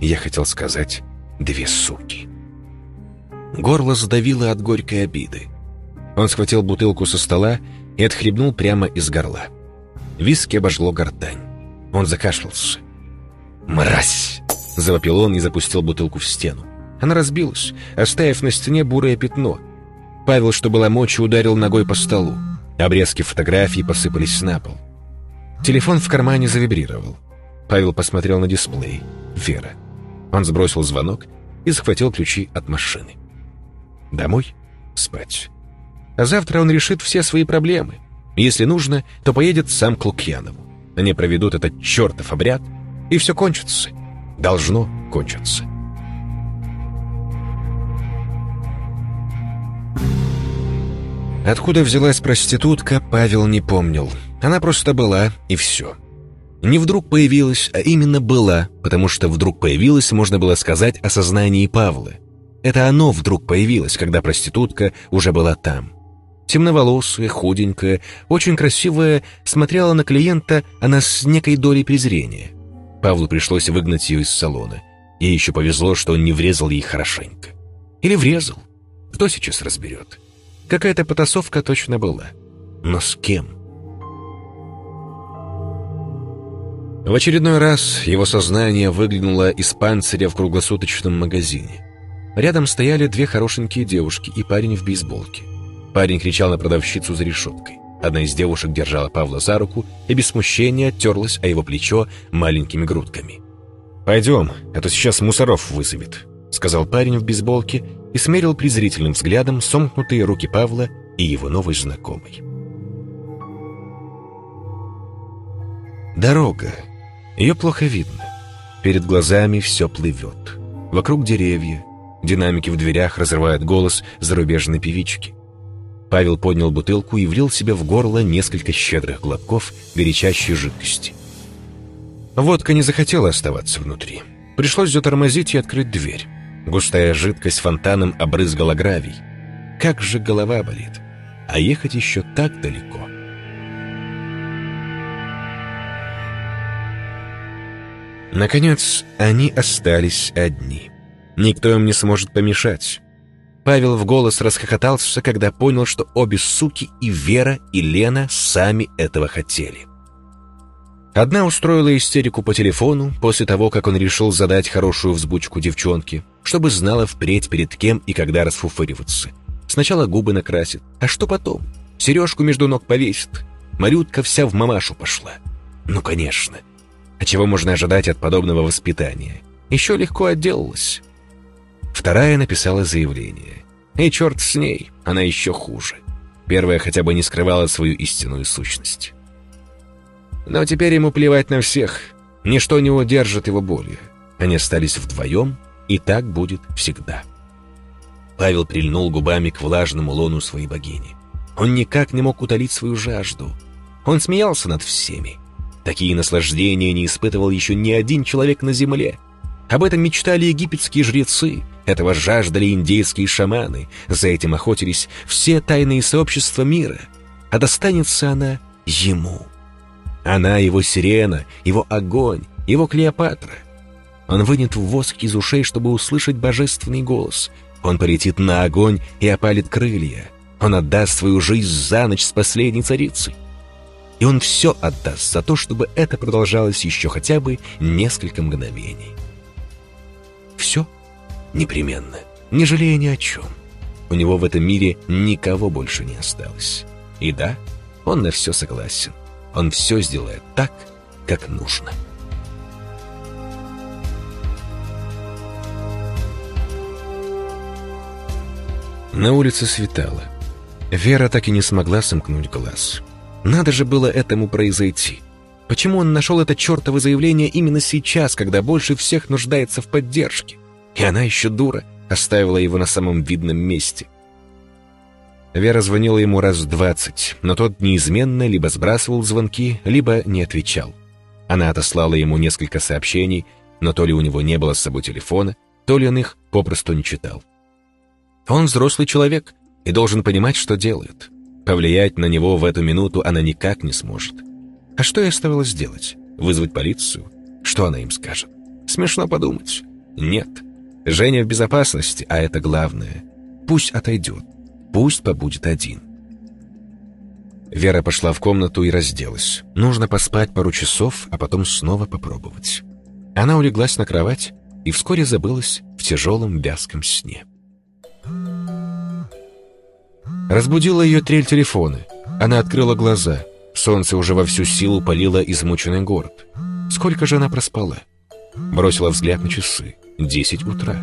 Я хотел сказать «две суки». Горло сдавило от горькой обиды. Он схватил бутылку со стола и отхлебнул прямо из горла. Виски обожгло гортань. Он закашлялся. «Мразь!» — завопил он и запустил бутылку в стену. Она разбилась, оставив на стене бурое пятно. Павел, что было мочи, ударил ногой по столу. Обрезки фотографий посыпались на пол. Телефон в кармане завибрировал. Павел посмотрел на дисплей. Вера. Он сбросил звонок и захватил ключи от машины. Домой? Спать. А завтра он решит все свои проблемы. Если нужно, то поедет сам к Лукьянову. Они проведут этот чертов обряд, и все кончится. Должно кончиться. Откуда взялась проститутка, Павел не помнил. Она просто была, и все. Не вдруг появилась, а именно была, потому что вдруг появилась, можно было сказать, о сознании Павла. Это оно вдруг появилось, когда проститутка уже была там. Темноволосая, худенькая, очень красивая, смотрела на клиента она с некой долей презрения. Павлу пришлось выгнать ее из салона. Ей еще повезло, что он не врезал ей хорошенько. Или врезал. Кто сейчас разберет? Какая-то потасовка точно была. Но с кем? В очередной раз его сознание выглянуло из панциря в круглосуточном магазине. Рядом стояли две хорошенькие девушки и парень в бейсболке. Парень кричал на продавщицу за решеткой. Одна из девушек держала Павла за руку и без смущения терлась о его плечо маленькими грудками. «Пойдем, а то сейчас мусоров вызовет», — сказал парень в бейсболке и смерил презрительным взглядом сомкнутые руки Павла и его новой знакомой. Дорога. Ее плохо видно. Перед глазами все плывет. Вокруг деревья. Динамики в дверях разрывают голос зарубежной певички. Павел поднял бутылку и влил себе в горло несколько щедрых глотков горячащей жидкости. Водка не захотела оставаться внутри. Пришлось затормозить и открыть дверь. Густая жидкость фонтаном обрызгала гравий. Как же голова болит. А ехать еще так далеко. Наконец, они остались одни. Никто им не сможет помешать. Павел в голос расхохотался, когда понял, что обе суки и Вера, и Лена сами этого хотели. Одна устроила истерику по телефону после того, как он решил задать хорошую взбучку девчонке, чтобы знала впредь перед кем и когда расфуфыриваться. Сначала губы накрасит, а что потом? Сережку между ног повесит. Марютка вся в мамашу пошла. Ну, конечно. А чего можно ожидать от подобного воспитания? Еще легко отделалась. Вторая написала заявление. И черт с ней, она еще хуже. Первая хотя бы не скрывала свою истинную сущность. Но теперь ему плевать на всех. Ничто не удержит его болью. Они остались вдвоем, и так будет всегда. Павел прильнул губами к влажному лону своей богини. Он никак не мог утолить свою жажду. Он смеялся над всеми. Такие наслаждения не испытывал еще ни один человек на земле. Об этом мечтали египетские жрецы, этого жаждали индейские шаманы, за этим охотились все тайные сообщества мира. А достанется она ему. Она его сирена, его огонь, его Клеопатра. Он вынет воск из ушей, чтобы услышать божественный голос. Он полетит на огонь и опалит крылья. Он отдаст свою жизнь за ночь с последней царицей. И он все отдаст за то, чтобы это продолжалось еще хотя бы несколько мгновений. Все непременно, не жалея ни о чем. У него в этом мире никого больше не осталось. И да, он на все согласен. Он все сделает так, как нужно. На улице светало. Вера так и не смогла сомкнуть глаз. Надо же было этому произойти. Почему он нашел это чертово заявление именно сейчас, когда больше всех нуждается в поддержке? И она еще дура, оставила его на самом видном месте. Вера звонила ему раз двадцать, но тот неизменно либо сбрасывал звонки, либо не отвечал. Она отослала ему несколько сообщений, но то ли у него не было с собой телефона, то ли он их попросту не читал. Он взрослый человек и должен понимать, что делает. Повлиять на него в эту минуту она никак не сможет. А что ей оставалось сделать? Вызвать полицию? Что она им скажет? Смешно подумать. Нет. Женя в безопасности, а это главное. Пусть отойдет. Пусть побудет один. Вера пошла в комнату и разделась. Нужно поспать пару часов, а потом снова попробовать. Она улеглась на кровать и вскоре забылась в тяжелом вязком сне. Разбудила ее трель телефона. Она открыла глаза. Солнце уже во всю силу палило измученный город. Сколько же она проспала? Бросила взгляд на часы. Десять утра.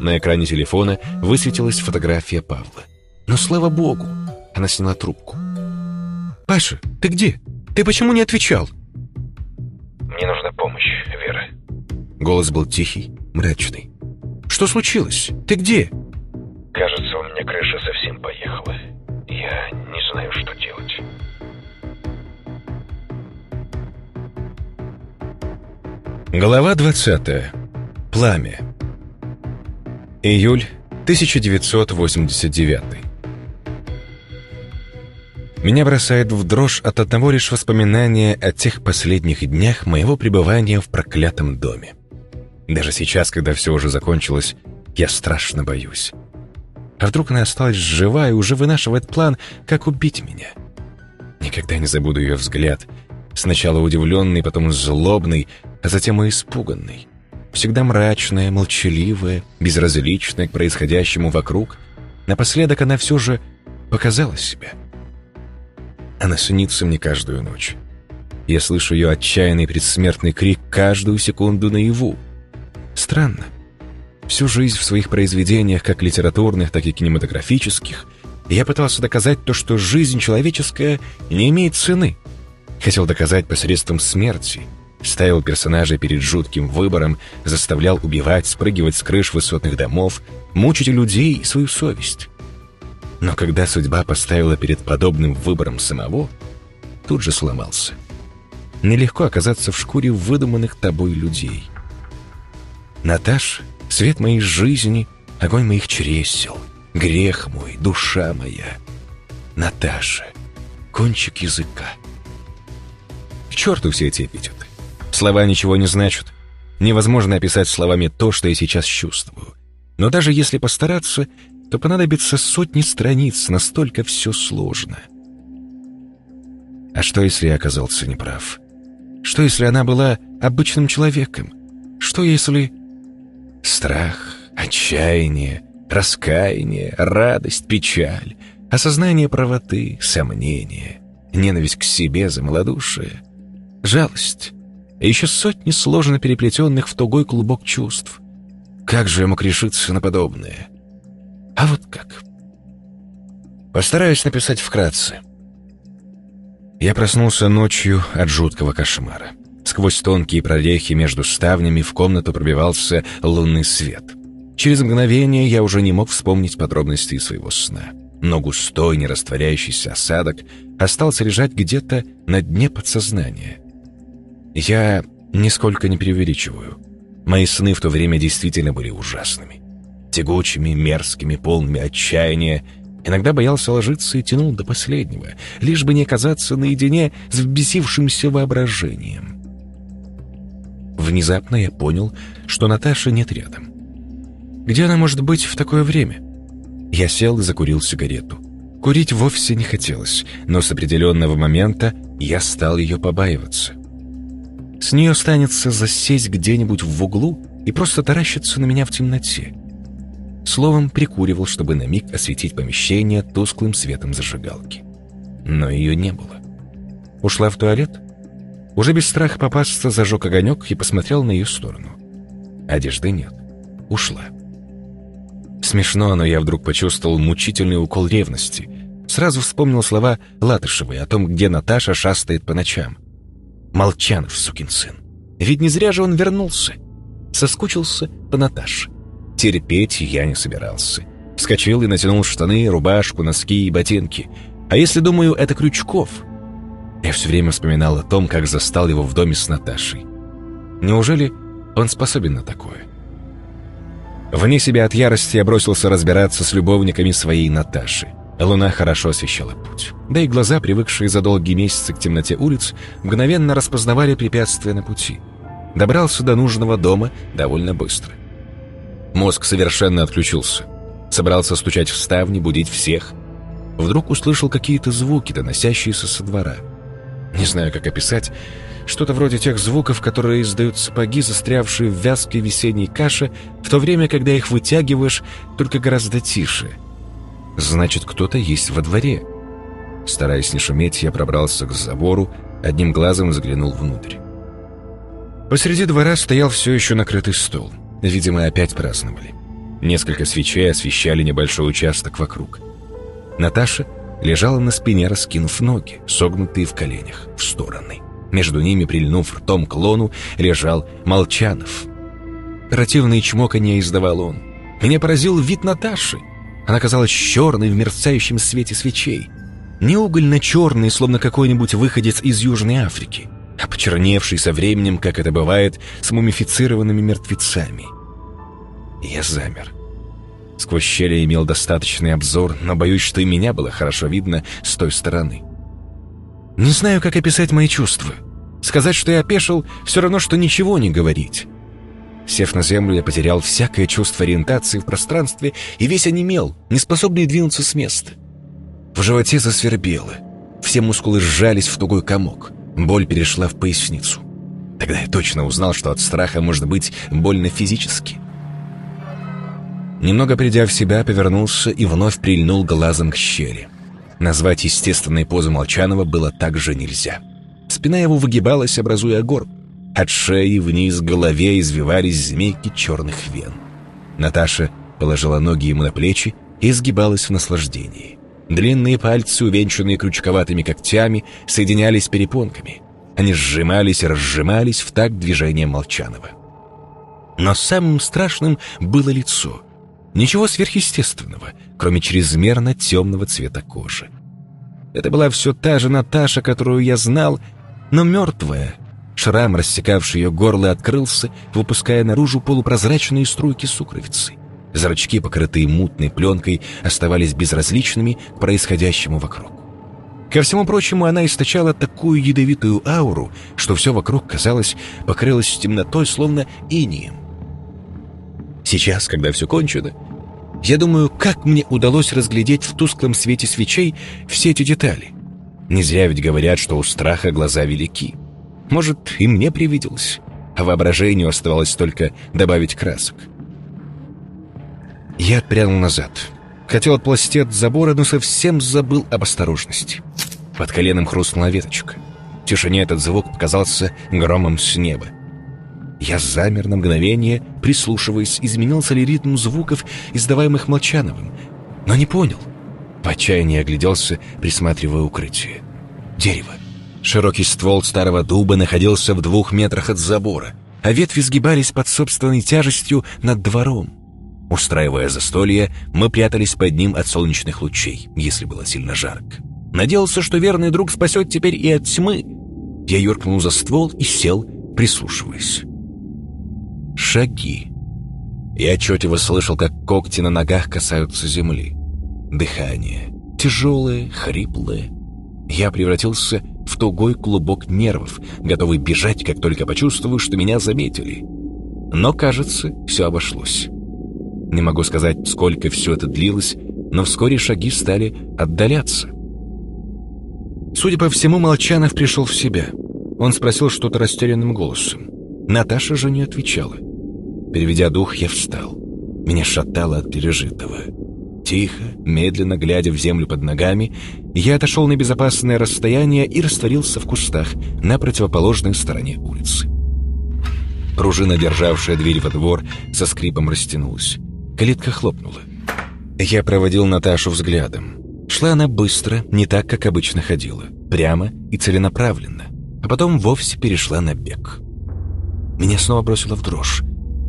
На экране телефона высветилась фотография Павла. Но слава богу, она сняла трубку. «Паша, ты где? Ты почему не отвечал?» «Мне нужна помощь, Вера». Голос был тихий, мрачный. «Что случилось? Ты где?» «Кажется, у меня крыша поехала. Я не знаю, что делать». Глава 20. Пламя. Июль 1989. Меня бросает в дрожь от одного лишь воспоминания о тех последних днях моего пребывания в проклятом доме. Даже сейчас, когда все уже закончилось, я страшно боюсь. А вдруг она осталась жива и уже вынашивает план, как убить меня? Никогда не забуду ее взгляд. Сначала удивленный, потом злобный, а затем и испуганный. Всегда мрачная, молчаливая, безразличная к происходящему вокруг. Напоследок она все же показала себя — она снится мне каждую ночь. Я слышу ее отчаянный предсмертный крик каждую секунду наяву. Странно. Всю жизнь в своих произведениях, как литературных, так и кинематографических, я пытался доказать то, что жизнь человеческая не имеет цены. Хотел доказать посредством смерти. Ставил персонажей перед жутким выбором, заставлял убивать, спрыгивать с крыш высотных домов, мучить людей и свою совесть. Но когда судьба поставила перед подобным выбором самого, тут же сломался. Нелегко оказаться в шкуре выдуманных тобой людей. Наташ, свет моей жизни, огонь моих чресел, грех мой, душа моя. Наташа, кончик языка. К черту все эти эпитеты. Слова ничего не значат. Невозможно описать словами то, что я сейчас чувствую. Но даже если постараться, то понадобится сотни страниц, настолько все сложно. А что, если я оказался неправ? Что, если она была обычным человеком? Что, если... Страх, отчаяние, раскаяние, радость, печаль, осознание правоты, сомнение, ненависть к себе за малодушие, жалость и еще сотни сложно переплетенных в тугой клубок чувств. Как же я мог решиться на подобное? А вот как? Постараюсь написать вкратце. Я проснулся ночью от жуткого кошмара. Сквозь тонкие прорехи между ставнями в комнату пробивался лунный свет. Через мгновение я уже не мог вспомнить подробности своего сна. но густой, не растворяющийся осадок остался лежать где-то на дне подсознания. Я нисколько не преувеличиваю. Мои сны в то время действительно были ужасными. Тягучими, мерзкими, полными отчаяния. Иногда боялся ложиться и тянул до последнего, лишь бы не оказаться наедине с взбесившимся воображением. Внезапно я понял, что Наташи нет рядом. Где она может быть в такое время? Я сел и закурил сигарету. Курить вовсе не хотелось, но с определенного момента я стал ее побаиваться. С нее останется засесть где-нибудь в углу и просто таращиться на меня в темноте. Словом, прикуривал, чтобы на миг осветить помещение тусклым светом зажигалки. Но ее не было. Ушла в туалет? Уже без страха попасться зажег огонек и посмотрел на ее сторону. Одежды нет. Ушла. Смешно, но я вдруг почувствовал мучительный укол ревности. Сразу вспомнил слова Латышевой о том, где Наташа шастает по ночам. Молчанов, сукин сын. Ведь не зря же он вернулся. Соскучился по Наташе. Терпеть я не собирался. Вскочил и натянул штаны, рубашку, носки и ботинки. А если, думаю, это Крючков? Я все время вспоминал о том, как застал его в доме с Наташей. Неужели он способен на такое? Вне себя от ярости я бросился разбираться с любовниками своей Наташи. Луна хорошо освещала путь. Да и глаза, привыкшие за долгие месяцы к темноте улиц, мгновенно распознавали препятствия на пути. Добрался до нужного дома довольно быстро. Мозг совершенно отключился. Собрался стучать в ставни, будить всех. Вдруг услышал какие-то звуки, доносящиеся со двора. Не знаю, как описать, что-то вроде тех звуков, которые издают сапоги, застрявшие в вязкой весенней каше, в то время, когда их вытягиваешь, только гораздо тише. Значит, кто-то есть во дворе. Стараясь не шуметь, я пробрался к забору, одним глазом заглянул внутрь. Посреди двора стоял все еще накрытый стол. Видимо, опять праздновали. Несколько свечей освещали небольшой участок вокруг. Наташа лежала на спине, раскинув ноги, согнутые в коленях, в стороны. Между ними, прильнув ртом к лону, лежал Молчанов. Противные чмоканье издавал он. Меня поразил вид Наташи. Она казалась черной в мерцающем свете свечей. Не угольно-черный, словно какой-нибудь выходец из Южной Африки, а почерневший со временем, как это бывает, с мумифицированными мертвецами. Я замер. Сквозь щели имел достаточный обзор, но боюсь, что и меня было хорошо видно с той стороны. Не знаю, как описать мои чувства. Сказать, что я опешил, все равно, что ничего не говорить. Сев на землю, я потерял всякое чувство ориентации в пространстве и весь онемел, неспособный двинуться с места. В животе засвербело. Все мускулы сжались в тугой комок. Боль перешла в поясницу. Тогда я точно узнал, что от страха может быть больно физически. Немного придя в себя, повернулся и вновь прильнул глазом к щели. Назвать естественной позу Молчанова было также нельзя. Спина его выгибалась, образуя горб. От шеи вниз к голове извивались змейки черных вен. Наташа положила ноги ему на плечи и сгибалась в наслаждении. Длинные пальцы, увенчанные крючковатыми когтями, соединялись перепонками. Они сжимались и разжимались в такт движения Молчанова. Но самым страшным было лицо. Ничего сверхъестественного, кроме чрезмерно темного цвета кожи. Это была все та же Наташа, которую я знал, но мертвая. Шрам, рассекавший ее горло, открылся, выпуская наружу полупрозрачные струйки сукровицы. Зрачки, покрытые мутной пленкой, оставались безразличными к происходящему вокруг. Ко всему прочему, она источала такую ядовитую ауру, что все вокруг, казалось, покрылось темнотой, словно инием. Сейчас, когда все кончено, я думаю, как мне удалось разглядеть в тусклом свете свечей все эти детали. Не зря ведь говорят, что у страха глаза велики. Может, и мне привиделось, а воображению оставалось только добавить красок. Я отпрянул назад. Хотел отпласти от забора, но совсем забыл об осторожности. Под коленом хрустнула веточка. В тишине этот звук показался громом с неба. Я замер на мгновение, прислушиваясь, изменился ли ритм звуков, издаваемых Молчановым, но не понял. В отчаянии огляделся, присматривая укрытие. Дерево. Широкий ствол старого дуба находился в двух метрах от забора, а ветви сгибались под собственной тяжестью над двором. Устраивая застолье, мы прятались под ним от солнечных лучей, если было сильно жарко. Надеялся, что верный друг спасет теперь и от тьмы. Я юркнул за ствол и сел, прислушиваясь. Шаги. Я отчетливо слышал, как когти на ногах касаются земли. Дыхание. Тяжелое, хриплое. Я превратился в тугой клубок нервов, готовый бежать, как только почувствую, что меня заметили. Но, кажется, все обошлось. Не могу сказать, сколько все это длилось, но вскоре шаги стали отдаляться. Судя по всему, Молчанов пришел в себя. Он спросил что-то растерянным голосом. Наташа же не отвечала. Переведя дух, я встал. Меня шатало от пережитого. Тихо, медленно глядя в землю под ногами, я отошел на безопасное расстояние и растворился в кустах на противоположной стороне улицы. Пружина, державшая дверь во двор, со скрипом растянулась. Калитка хлопнула. Я проводил Наташу взглядом. Шла она быстро, не так, как обычно ходила. Прямо и целенаправленно. А потом вовсе перешла на бег. Меня снова бросило в дрожь.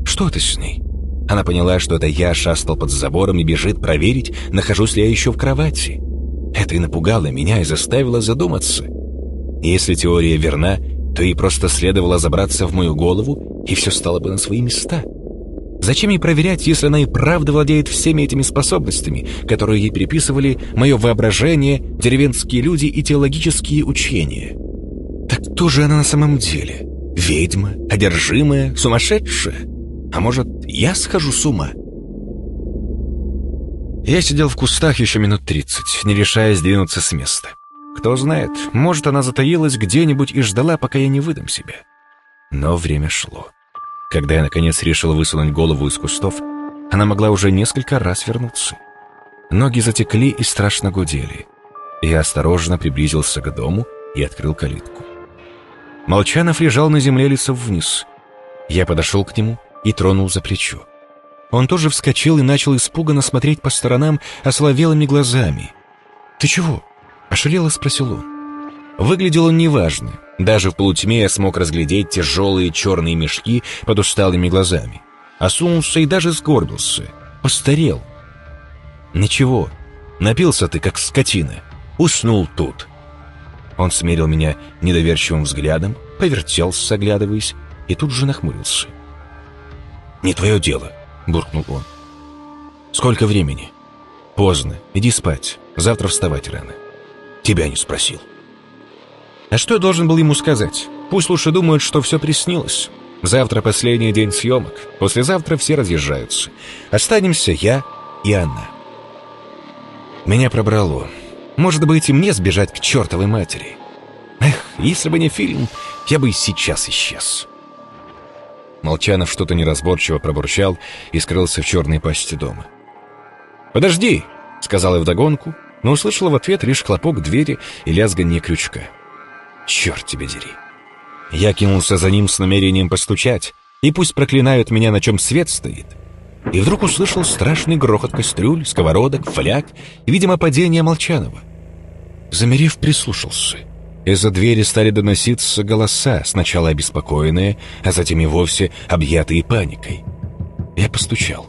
Что это с ней? Она поняла, что это я шастал под забором и бежит проверить, нахожусь ли я еще в кровати. Это и напугало меня и заставило задуматься. Если теория верна, то ей просто следовало забраться в мою голову, и все стало бы на свои места. Зачем ей проверять, если она и правда владеет всеми этими способностями, которые ей приписывали мое воображение, деревенские люди и теологические учения? Так кто же она на самом деле? Ведьма? Одержимая? Сумасшедшая? А может, я схожу с ума? Я сидел в кустах еще минут тридцать, не решаясь двинуться с места. Кто знает, может, она затаилась где-нибудь и ждала, пока я не выдам себя. Но время шло. Когда я, наконец, решил высунуть голову из кустов, она могла уже несколько раз вернуться. Ноги затекли и страшно гудели. Я осторожно приблизился к дому и открыл калитку. Молчанов лежал на земле лицом вниз. Я подошел к нему и тронул за плечо. Он тоже вскочил и начал испуганно смотреть по сторонам ословелыми глазами. «Ты чего?» — ошалело спросил он. Выглядел он неважно. Даже в полутьме я смог разглядеть тяжелые черные мешки под усталыми глазами. Осунулся и даже сгорбился. Постарел. «Ничего, напился ты, как скотина. Уснул тут». Он смерил меня недоверчивым взглядом, повертелся, оглядываясь, и тут же нахмурился. «Не твое дело», — буркнул он. «Сколько времени?» «Поздно. Иди спать. Завтра вставать рано». «Тебя не спросил». А что я должен был ему сказать? Пусть лучше думают, что все приснилось. Завтра последний день съемок. Послезавтра все разъезжаются. Останемся я и она. Меня пробрало. Может быть, и мне сбежать к чертовой матери. Эх, если бы не фильм, я бы и сейчас исчез. Молчанов что-то неразборчиво пробурчал и скрылся в черной пасти дома. «Подожди!» — сказал я вдогонку, но услышал в ответ лишь хлопок двери и лязганье крючка. «Черт тебе дери!» Я кинулся за ним с намерением постучать, и пусть проклинают меня, на чем свет стоит. И вдруг услышал страшный грохот кастрюль, сковородок, фляг, видимо, падение Молчанова. Замерев, прислушался — из-за двери стали доноситься голоса, сначала обеспокоенные, а затем и вовсе объятые паникой. Я постучал.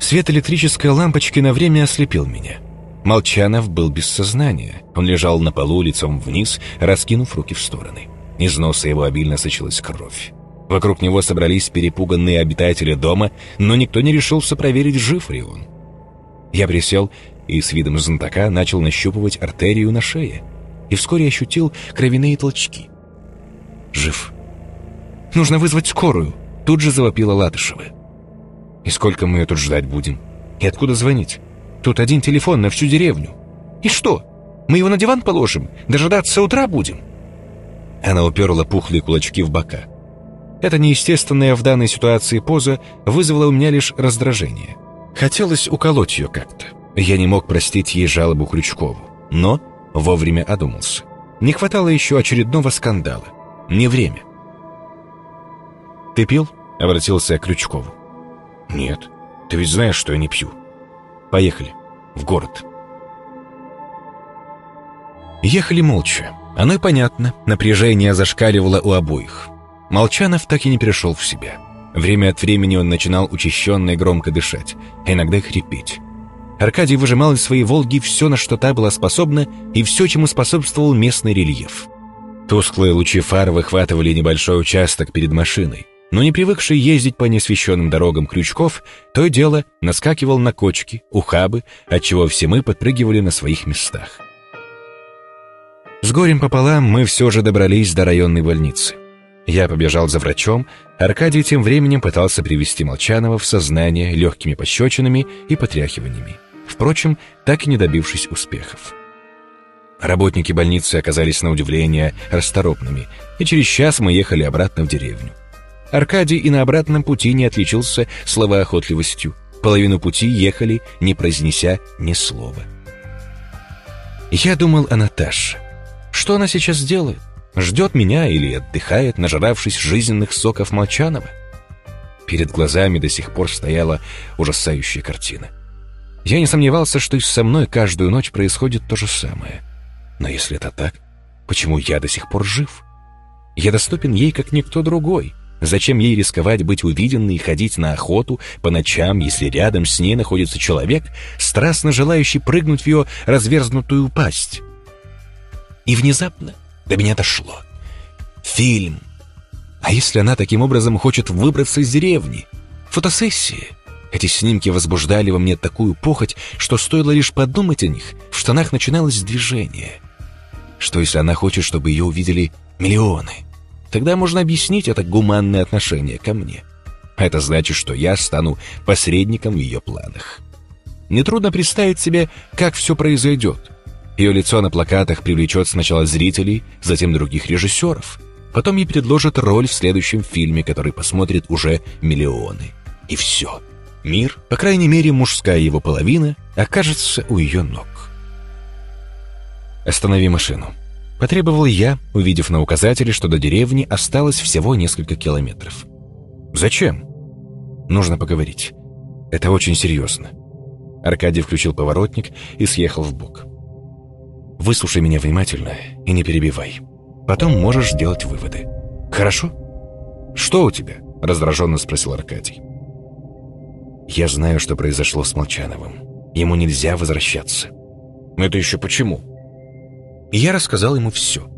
Свет электрической лампочки на время ослепил меня. Молчанов был без сознания. Он лежал на полу лицом вниз, раскинув руки в стороны. Из носа его обильно сочилась кровь. Вокруг него собрались перепуганные обитатели дома, но никто не решился проверить, жив ли он. Я присел и с видом знатока начал нащупывать артерию на шее и вскоре ощутил кровяные толчки. Жив. Нужно вызвать скорую. Тут же завопила Латышева. И сколько мы ее тут ждать будем? И откуда звонить? Тут один телефон на всю деревню. И что? Мы его на диван положим? Дожидаться утра будем? Она уперла пухлые кулачки в бока. Эта неестественная в данной ситуации поза вызвала у меня лишь раздражение. Хотелось уколоть ее как-то. Я не мог простить ей жалобу Крючкову. Но Вовремя одумался. Не хватало еще очередного скандала. Не время. «Ты пил?» — обратился я к Крючкову. «Нет. Ты ведь знаешь, что я не пью. Поехали. В город». Ехали молча. Оно и понятно. Напряжение зашкаливало у обоих. Молчанов так и не перешел в себя. Время от времени он начинал учащенно и громко дышать, а иногда хрипеть. Аркадий выжимал из своей «Волги» все, на что та была способна, и все, чему способствовал местный рельеф. Тусклые лучи фар выхватывали небольшой участок перед машиной, но не привыкший ездить по неосвещенным дорогам Крючков, то и дело наскакивал на кочки, ухабы, отчего все мы подпрыгивали на своих местах. С горем пополам мы все же добрались до районной больницы. Я побежал за врачом, Аркадий тем временем пытался привести Молчанова в сознание легкими пощечинами и потряхиваниями. Впрочем, так и не добившись успехов. Работники больницы оказались на удивление расторопными, и через час мы ехали обратно в деревню. Аркадий и на обратном пути не отличился словоохотливостью. Половину пути ехали, не произнеся ни слова. Я думал о Наташе. Что она сейчас делает? Ждет меня или отдыхает, нажравшись жизненных соков Молчанова? Перед глазами до сих пор стояла ужасающая картина. Я не сомневался, что и со мной каждую ночь происходит то же самое. Но если это так, почему я до сих пор жив? Я доступен ей, как никто другой. Зачем ей рисковать быть увиденной и ходить на охоту по ночам, если рядом с ней находится человек, страстно желающий прыгнуть в ее разверзнутую пасть? И внезапно до меня дошло. Фильм. А если она таким образом хочет выбраться из деревни? Фотосессия. Эти снимки возбуждали во мне такую похоть, что стоило лишь подумать о них, в штанах начиналось движение. Что если она хочет, чтобы ее увидели миллионы? Тогда можно объяснить это гуманное отношение ко мне. Это значит, что я стану посредником в ее планах. Нетрудно представить себе, как все произойдет. Ее лицо на плакатах привлечет сначала зрителей, затем других режиссеров. Потом ей предложат роль в следующем фильме, который посмотрит уже миллионы. И все. Мир, по крайней мере мужская его половина, окажется у ее ног. «Останови машину», — потребовал я, увидев на указателе, что до деревни осталось всего несколько километров. «Зачем?» «Нужно поговорить. Это очень серьезно». Аркадий включил поворотник и съехал в бок. Выслушай меня внимательно и не перебивай. Потом можешь сделать выводы. Хорошо? Что у тебя? Раздраженно спросил Аркадий. Я знаю, что произошло с Молчановым. Ему нельзя возвращаться. Это еще почему? я рассказал ему все.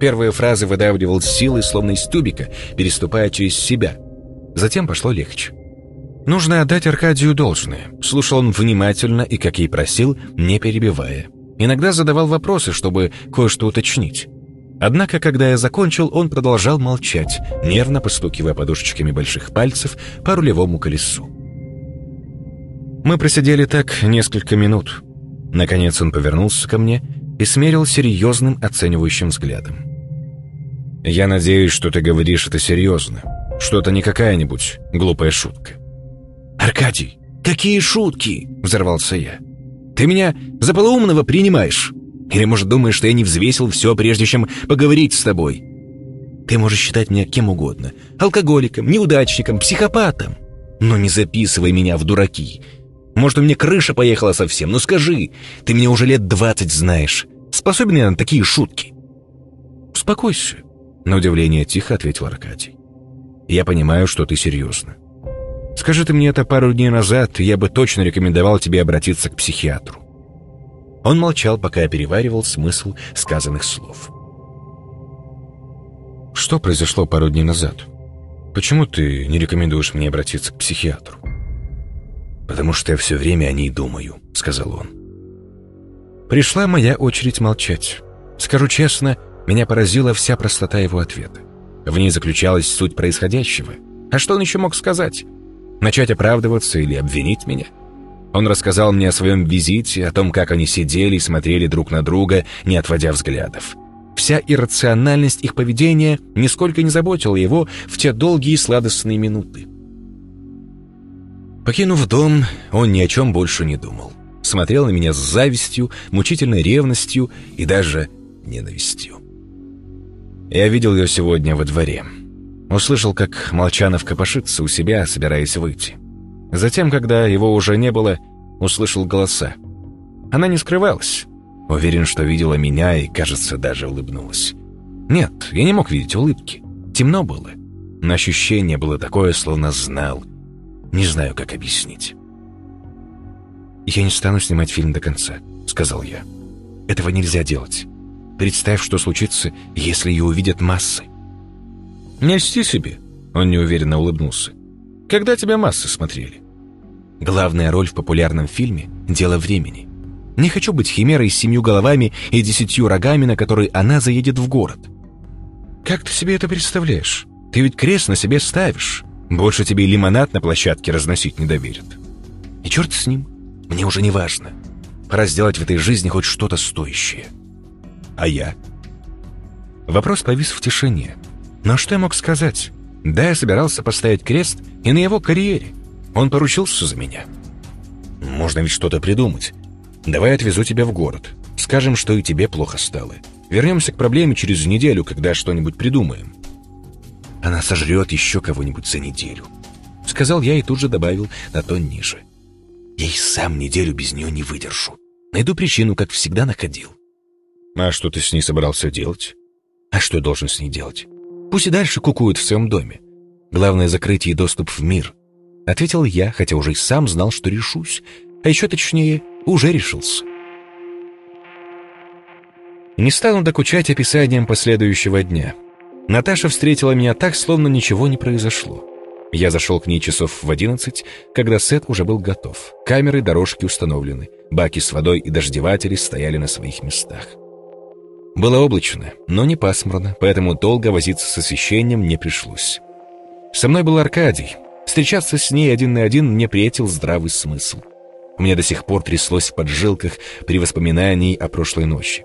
Первые фразы выдавливал силой, словно из тубика, переступая через себя. Затем пошло легче. Нужно отдать Аркадию должное. Слушал он внимательно и, как и просил, не перебивая. Иногда задавал вопросы, чтобы кое-что уточнить. Однако, когда я закончил, он продолжал молчать, нервно постукивая подушечками больших пальцев по рулевому колесу. Мы просидели так несколько минут. Наконец он повернулся ко мне и смерил серьезным оценивающим взглядом. «Я надеюсь, что ты говоришь это серьезно, что это не какая-нибудь глупая шутка». «Аркадий, какие шутки?» — взорвался я. Ты меня за полоумного принимаешь? Или, может, думаешь, что я не взвесил все, прежде чем поговорить с тобой? Ты можешь считать меня кем угодно. Алкоголиком, неудачником, психопатом. Но не записывай меня в дураки. Может, у меня крыша поехала совсем. Ну скажи, ты меня уже лет двадцать знаешь. Способен я на такие шутки? Успокойся. На удивление тихо ответил Аркадий. Я понимаю, что ты серьезно. Скажи ты мне это пару дней назад, я бы точно рекомендовал тебе обратиться к психиатру». Он молчал, пока я переваривал смысл сказанных слов. «Что произошло пару дней назад? Почему ты не рекомендуешь мне обратиться к психиатру?» «Потому что я все время о ней думаю», — сказал он. Пришла моя очередь молчать. Скажу честно, меня поразила вся простота его ответа. В ней заключалась суть происходящего. А что он еще мог сказать? Начать оправдываться или обвинить меня? Он рассказал мне о своем визите, о том, как они сидели и смотрели друг на друга, не отводя взглядов. Вся иррациональность их поведения нисколько не заботила его в те долгие сладостные минуты. Покинув дом, он ни о чем больше не думал. Смотрел на меня с завистью, мучительной ревностью и даже ненавистью. Я видел ее сегодня во дворе. Услышал, как Молчанов копошится у себя, собираясь выйти. Затем, когда его уже не было, услышал голоса. Она не скрывалась. Уверен, что видела меня и, кажется, даже улыбнулась. Нет, я не мог видеть улыбки. Темно было. Но ощущение было такое, словно знал. Не знаю, как объяснить. «Я не стану снимать фильм до конца», — сказал я. «Этого нельзя делать. Представь, что случится, если ее увидят массы». «Не льсти себе», — он неуверенно улыбнулся. «Когда тебя массы смотрели?» «Главная роль в популярном фильме — дело времени. Не хочу быть химерой с семью головами и десятью рогами, на которые она заедет в город». «Как ты себе это представляешь? Ты ведь крест на себе ставишь. Больше тебе лимонад на площадке разносить не доверят». «И черт с ним. Мне уже не важно. Пора сделать в этой жизни хоть что-то стоящее». «А я?» Вопрос повис в тишине. Но что я мог сказать? Да, я собирался поставить крест и на его карьере. Он поручился за меня. Можно ведь что-то придумать. Давай отвезу тебя в город. Скажем, что и тебе плохо стало. Вернемся к проблеме через неделю, когда что-нибудь придумаем. Она сожрет еще кого-нибудь за неделю. Сказал я и тут же добавил на тон ниже. Я и сам неделю без нее не выдержу. Найду причину, как всегда находил. А что ты с ней собрался делать? А что я должен с ней делать? Пусть и дальше кукуют в своем доме. Главное — закрыть ей доступ в мир. Ответил я, хотя уже и сам знал, что решусь. А еще точнее, уже решился. Не стану докучать описанием последующего дня. Наташа встретила меня так, словно ничего не произошло. Я зашел к ней часов в одиннадцать, когда сет уже был готов. Камеры, дорожки установлены. Баки с водой и дождеватели стояли на своих местах. Было облачно, но не пасмурно, поэтому долго возиться с освещением не пришлось. Со мной был Аркадий. Встречаться с ней один на один мне приятел здравый смысл. Мне до сих пор тряслось в поджилках при воспоминании о прошлой ночи.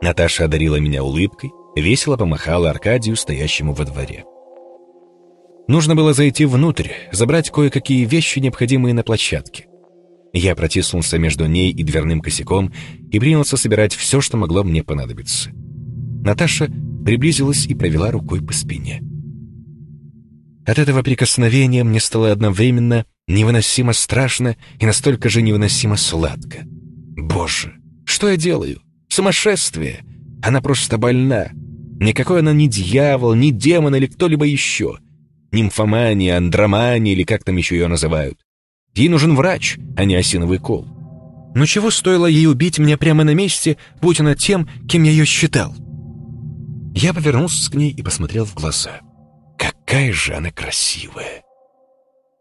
Наташа одарила меня улыбкой, весело помахала Аркадию, стоящему во дворе. Нужно было зайти внутрь, забрать кое-какие вещи, необходимые на площадке. Я протиснулся между ней и дверным косяком и принялся собирать все, что могло мне понадобиться. Наташа приблизилась и провела рукой по спине. От этого прикосновения мне стало одновременно невыносимо страшно и настолько же невыносимо сладко. Боже, что я делаю? Сумасшествие! Она просто больна. Никакой она не дьявол, не демон или кто-либо еще. Нимфомания, андромания или как там еще ее называют. Ей нужен врач, а не осиновый кол. Но чего стоило ей убить меня прямо на месте, будь она тем, кем я ее считал? Я повернулся к ней и посмотрел в глаза. Какая же она красивая!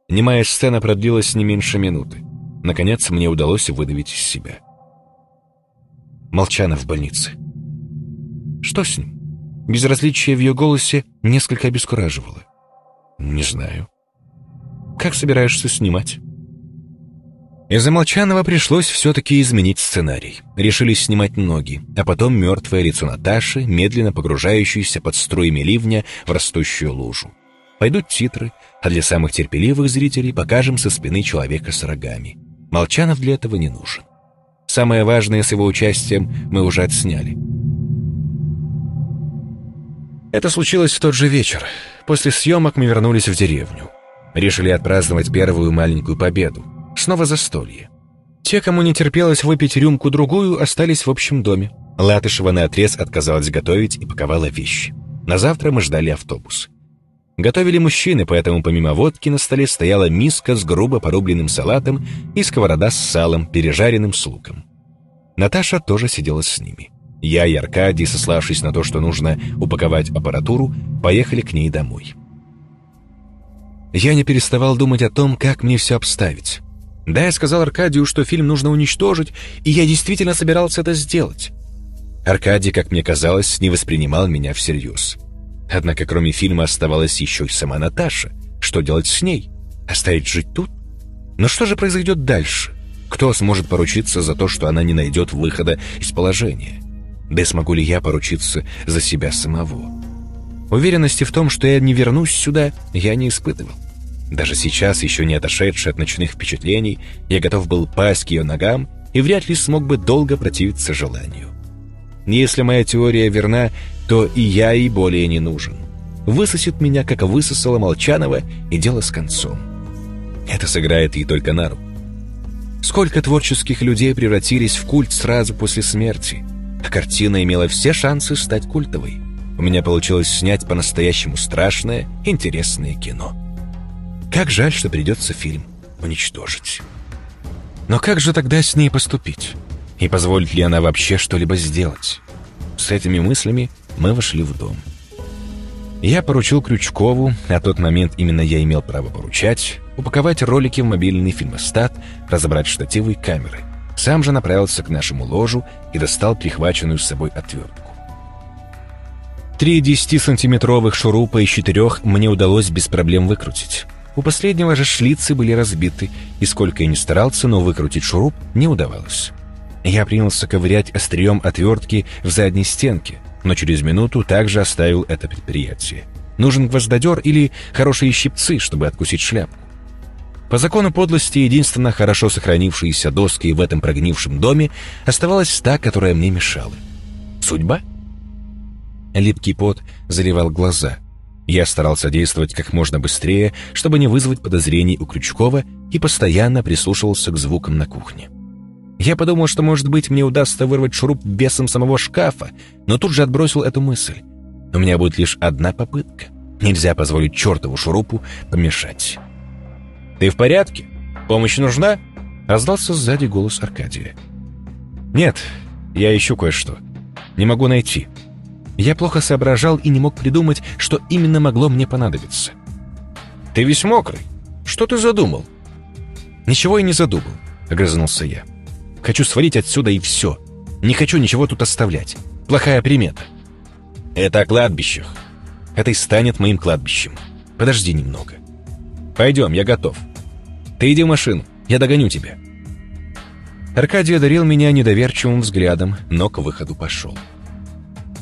Немая сцена продлилась не меньше минуты. Наконец, мне удалось выдавить из себя. Молчана в больнице. Что с ним? Безразличие в ее голосе несколько обескураживало. Не знаю. Как собираешься снимать? Из-за Молчанова пришлось все-таки изменить сценарий. Решили снимать ноги, а потом мертвое лицо Наташи, медленно погружающееся под струями ливня в растущую лужу. Пойдут титры, а для самых терпеливых зрителей покажем со спины человека с рогами. Молчанов для этого не нужен. Самое важное с его участием мы уже отсняли. Это случилось в тот же вечер. После съемок мы вернулись в деревню. Решили отпраздновать первую маленькую победу. Снова застолье. Те, кому не терпелось выпить рюмку-другую, остались в общем доме. Латышева наотрез отказалась готовить и паковала вещи. На завтра мы ждали автобус. Готовили мужчины, поэтому помимо водки на столе стояла миска с грубо порубленным салатом и сковорода с салом, пережаренным с луком. Наташа тоже сидела с ними. Я и Аркадий, сославшись на то, что нужно упаковать аппаратуру, поехали к ней домой. Я не переставал думать о том, как мне все обставить. Да, я сказал Аркадию, что фильм нужно уничтожить, и я действительно собирался это сделать. Аркадий, как мне казалось, не воспринимал меня всерьез. Однако кроме фильма оставалась еще и сама Наташа. Что делать с ней? Оставить жить тут? Но что же произойдет дальше? Кто сможет поручиться за то, что она не найдет выхода из положения? Да и смогу ли я поручиться за себя самого? Уверенности в том, что я не вернусь сюда, я не испытывал. Даже сейчас, еще не отошедший от ночных впечатлений, я готов был пасть к ее ногам и вряд ли смог бы долго противиться желанию. Если моя теория верна, то и я ей более не нужен. Высосет меня, как высосала Молчанова, и дело с концом. Это сыграет ей только на руку. Сколько творческих людей превратились в культ сразу после смерти, а картина имела все шансы стать культовой. у меня получилось снять по-настоящему страшное, интересное кино. Как жаль, что придется фильм уничтожить. Но как же тогда с ней поступить? И позволит ли она вообще что-либо сделать? С этими мыслями мы вошли в дом. Я поручил Крючкову, а тот момент именно я имел право поручать, упаковать ролики в мобильный фильмостат, разобрать штативы и камеры. Сам же направился к нашему ложу и достал прихваченную с собой отвертку. Три 10-сантиметровых шурупа из четырех мне удалось без проблем выкрутить. У последнего же шлицы были разбиты, и сколько я ни старался, но выкрутить шуруп не удавалось. Я принялся ковырять острием отвертки в задней стенке, но через минуту также оставил это предприятие. Нужен гвоздодер или хорошие щипцы, чтобы откусить шляпку. По закону подлости, единственно хорошо сохранившиеся доски в этом прогнившем доме оставалась та, которая мне мешала. Судьба? Липкий пот заливал глаза. Я старался действовать как можно быстрее, чтобы не вызвать подозрений у Крючкова и постоянно прислушивался к звукам на кухне. Я подумал, что, может быть, мне удастся вырвать шуруп бесом самого шкафа, но тут же отбросил эту мысль. У меня будет лишь одна попытка. Нельзя позволить чертову шурупу помешать. «Ты в порядке? Помощь нужна?» Раздался сзади голос Аркадия. «Нет, я ищу кое-что. Не могу найти». Я плохо соображал и не мог придумать, что именно могло мне понадобиться. «Ты весь мокрый. Что ты задумал?» «Ничего и не задумал», — огрызнулся я. «Хочу свалить отсюда и все. Не хочу ничего тут оставлять. Плохая примета». «Это о кладбищах. Это и станет моим кладбищем. Подожди немного. Пойдем, я готов. Ты иди в машину, я догоню тебя». Аркадий одарил меня недоверчивым взглядом, но к выходу пошел.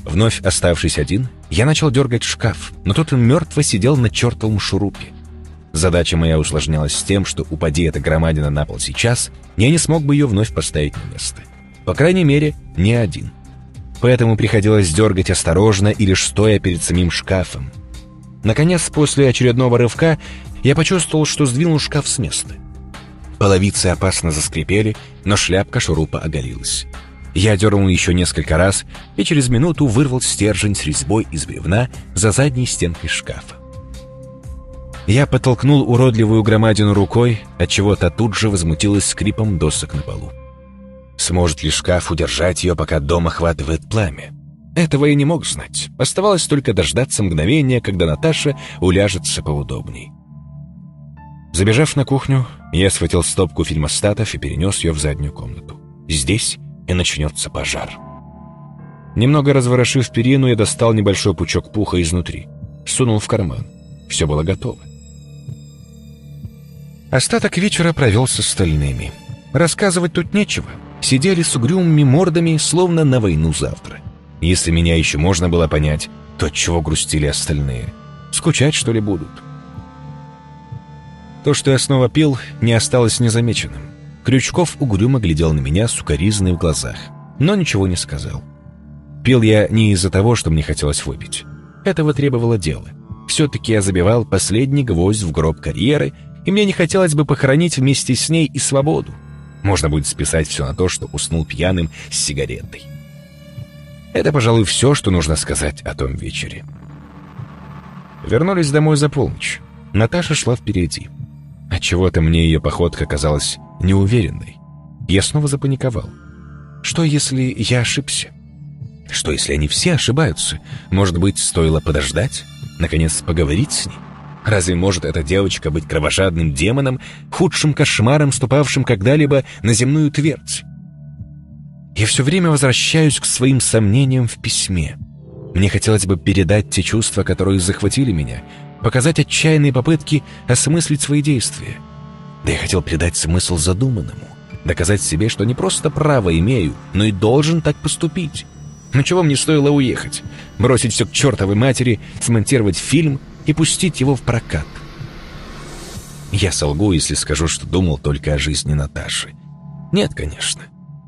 Вновь оставшись один, я начал дергать шкаф, но тот мертво сидел на чертовом шурупе. Задача моя усложнялась с тем, что упади эта громадина на пол сейчас, я не смог бы ее вновь поставить на место. По крайней мере, не один. Поэтому приходилось дергать осторожно и лишь стоя перед самим шкафом. Наконец, после очередного рывка, я почувствовал, что сдвинул шкаф с места. Половицы опасно заскрипели, но шляпка шурупа оголилась. Я дернул еще несколько раз и через минуту вырвал стержень с резьбой из бревна за задней стенкой шкафа. Я подтолкнул уродливую громадину рукой, отчего та тут же возмутилась скрипом досок на полу. Сможет ли шкаф удержать ее, пока дом охватывает пламя? Этого я не мог знать. Оставалось только дождаться мгновения, когда Наташа уляжется поудобней. Забежав на кухню, я схватил стопку фильмостатов и перенес ее в заднюю комнату. Здесь и начнется пожар. Немного разворошив перину, я достал небольшой пучок пуха изнутри. Сунул в карман. Все было готово. Остаток вечера провел с остальными. Рассказывать тут нечего. Сидели с угрюмыми мордами, словно на войну завтра. Если меня еще можно было понять, то чего грустили остальные? Скучать, что ли, будут? То, что я снова пил, не осталось незамеченным. Крючков угрюмо глядел на меня с укоризной в глазах, но ничего не сказал. Пил я не из-за того, что мне хотелось выпить. Этого требовало дело. Все-таки я забивал последний гвоздь в гроб карьеры, и мне не хотелось бы похоронить вместе с ней и свободу. Можно будет списать все на то, что уснул пьяным с сигаретой. Это, пожалуй, все, что нужно сказать о том вечере. Вернулись домой за полночь. Наташа шла впереди. Отчего-то мне ее походка казалась неуверенной. Я снова запаниковал. Что, если я ошибся? Что, если они все ошибаются? Может быть, стоило подождать? Наконец, поговорить с ней? Разве может эта девочка быть кровожадным демоном, худшим кошмаром, ступавшим когда-либо на земную твердь? Я все время возвращаюсь к своим сомнениям в письме. Мне хотелось бы передать те чувства, которые захватили меня, показать отчаянные попытки осмыслить свои действия — да я хотел придать смысл задуманному, доказать себе, что не просто право имею, но и должен так поступить. Но чего мне стоило уехать? Бросить все к чертовой матери, смонтировать фильм и пустить его в прокат. Я солгу, если скажу, что думал только о жизни Наташи. Нет, конечно.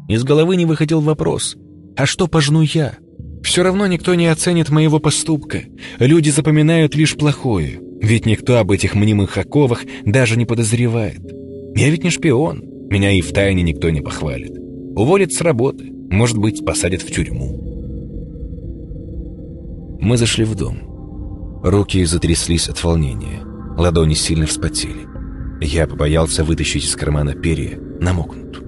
Из головы не выходил вопрос. А что пожну я? Все равно никто не оценит моего поступка. Люди запоминают лишь плохое. Ведь никто об этих мнимых оковах даже не подозревает. Я ведь не шпион. Меня и в тайне никто не похвалит. Уволят с работы. Может быть, посадят в тюрьму. Мы зашли в дом. Руки затряслись от волнения. Ладони сильно вспотели. Я побоялся вытащить из кармана перья, намокнут.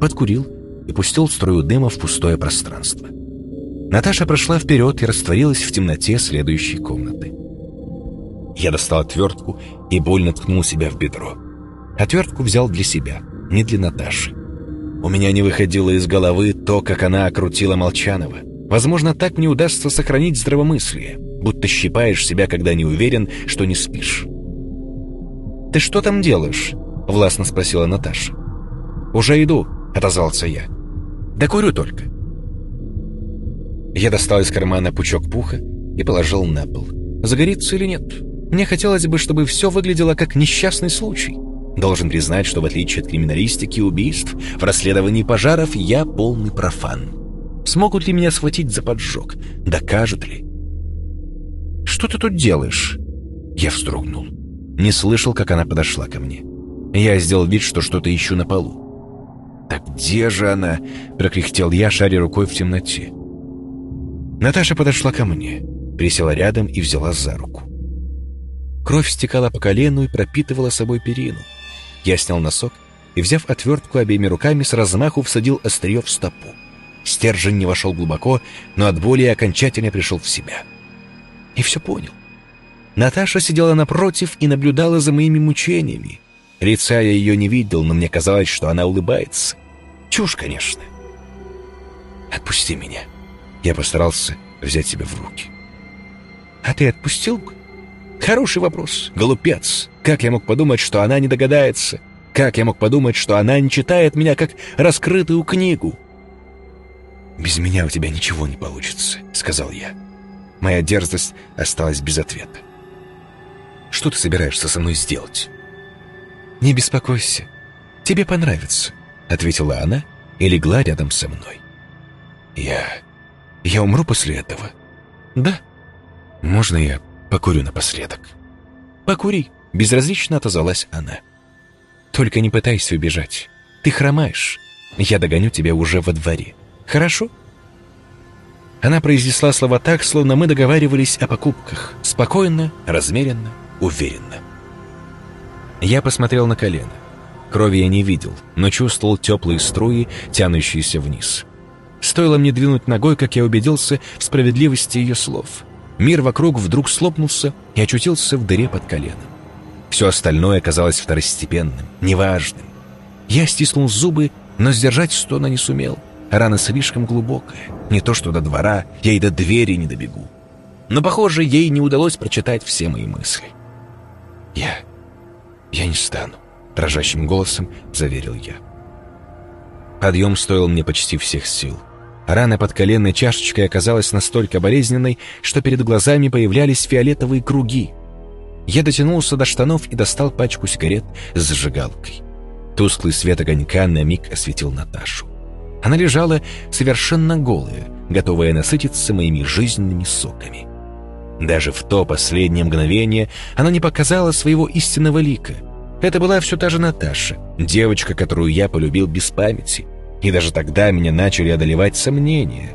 Подкурил и пустил струю дыма в пустое пространство. Наташа прошла вперед и растворилась в темноте следующей комнаты. Я достал отвертку и больно ткнул себя в бедро. Отвертку взял для себя, не для Наташи. У меня не выходило из головы то, как она окрутила Молчанова. Возможно, так мне удастся сохранить здравомыслие, будто щипаешь себя, когда не уверен, что не спишь. «Ты что там делаешь?» — властно спросила Наташа. «Уже иду», — отозвался я. «Да курю только». Я достал из кармана пучок пуха и положил на пол. Загорится или нет? Мне хотелось бы, чтобы все выглядело как несчастный случай. Должен признать, что в отличие от криминалистики и убийств, в расследовании пожаров я полный профан. Смогут ли меня схватить за поджог? Докажут ли? «Что ты тут делаешь?» Я вздрогнул. Не слышал, как она подошла ко мне. Я сделал вид, что что-то ищу на полу. «Так где же она?» — прокряхтел я, шаря рукой в темноте. Наташа подошла ко мне, присела рядом и взяла за руку. Кровь стекала по колену и пропитывала собой перину. Я снял носок и, взяв отвертку обеими руками, с размаху всадил острие в стопу. Стержень не вошел глубоко, но от боли окончательно пришел в себя. И все понял. Наташа сидела напротив и наблюдала за моими мучениями. Лица я ее не видел, но мне казалось, что она улыбается. Чушь, конечно. «Отпусти меня», я постарался взять себя в руки. «А ты отпустил?» «Хороший вопрос. Голупец. Как я мог подумать, что она не догадается? Как я мог подумать, что она не читает меня как раскрытую книгу?» «Без меня у тебя ничего не получится», — сказал я. Моя дерзость осталась без ответа. «Что ты собираешься со мной сделать?» «Не беспокойся. Тебе понравится», — ответила она и легла рядом со мной. Я я умру после этого? Да. Можно я покурю напоследок? Покури, безразлично отозвалась она. Только не пытайся убежать. Ты хромаешь. Я догоню тебя уже во дворе. Хорошо? Она произнесла слова так, словно мы договаривались о покупках. Спокойно, размеренно, уверенно. Я посмотрел на колено. Крови я не видел, но чувствовал теплые струи, тянущиеся вниз. Стоило мне двинуть ногой, как я убедился в справедливости ее слов. Мир вокруг вдруг слопнулся и очутился в дыре под коленом. Все остальное оказалось второстепенным, неважным. Я стиснул зубы, но сдержать стона не сумел. Рана слишком глубокая. Не то что до двора, я и до двери не добегу. Но, похоже, ей не удалось прочитать все мои мысли. «Я... я не стану», — дрожащим голосом заверил я. Подъем стоил мне почти всех сил. Рана под коленной чашечкой оказалась настолько болезненной, что перед глазами появлялись фиолетовые круги. Я дотянулся до штанов и достал пачку сигарет с зажигалкой. Тусклый свет огонька на миг осветил Наташу. Она лежала совершенно голая, готовая насытиться моими жизненными соками. Даже в то последнее мгновение она не показала своего истинного лика. Это была все та же Наташа, девочка, которую я полюбил без памяти, и даже тогда меня начали одолевать сомнения.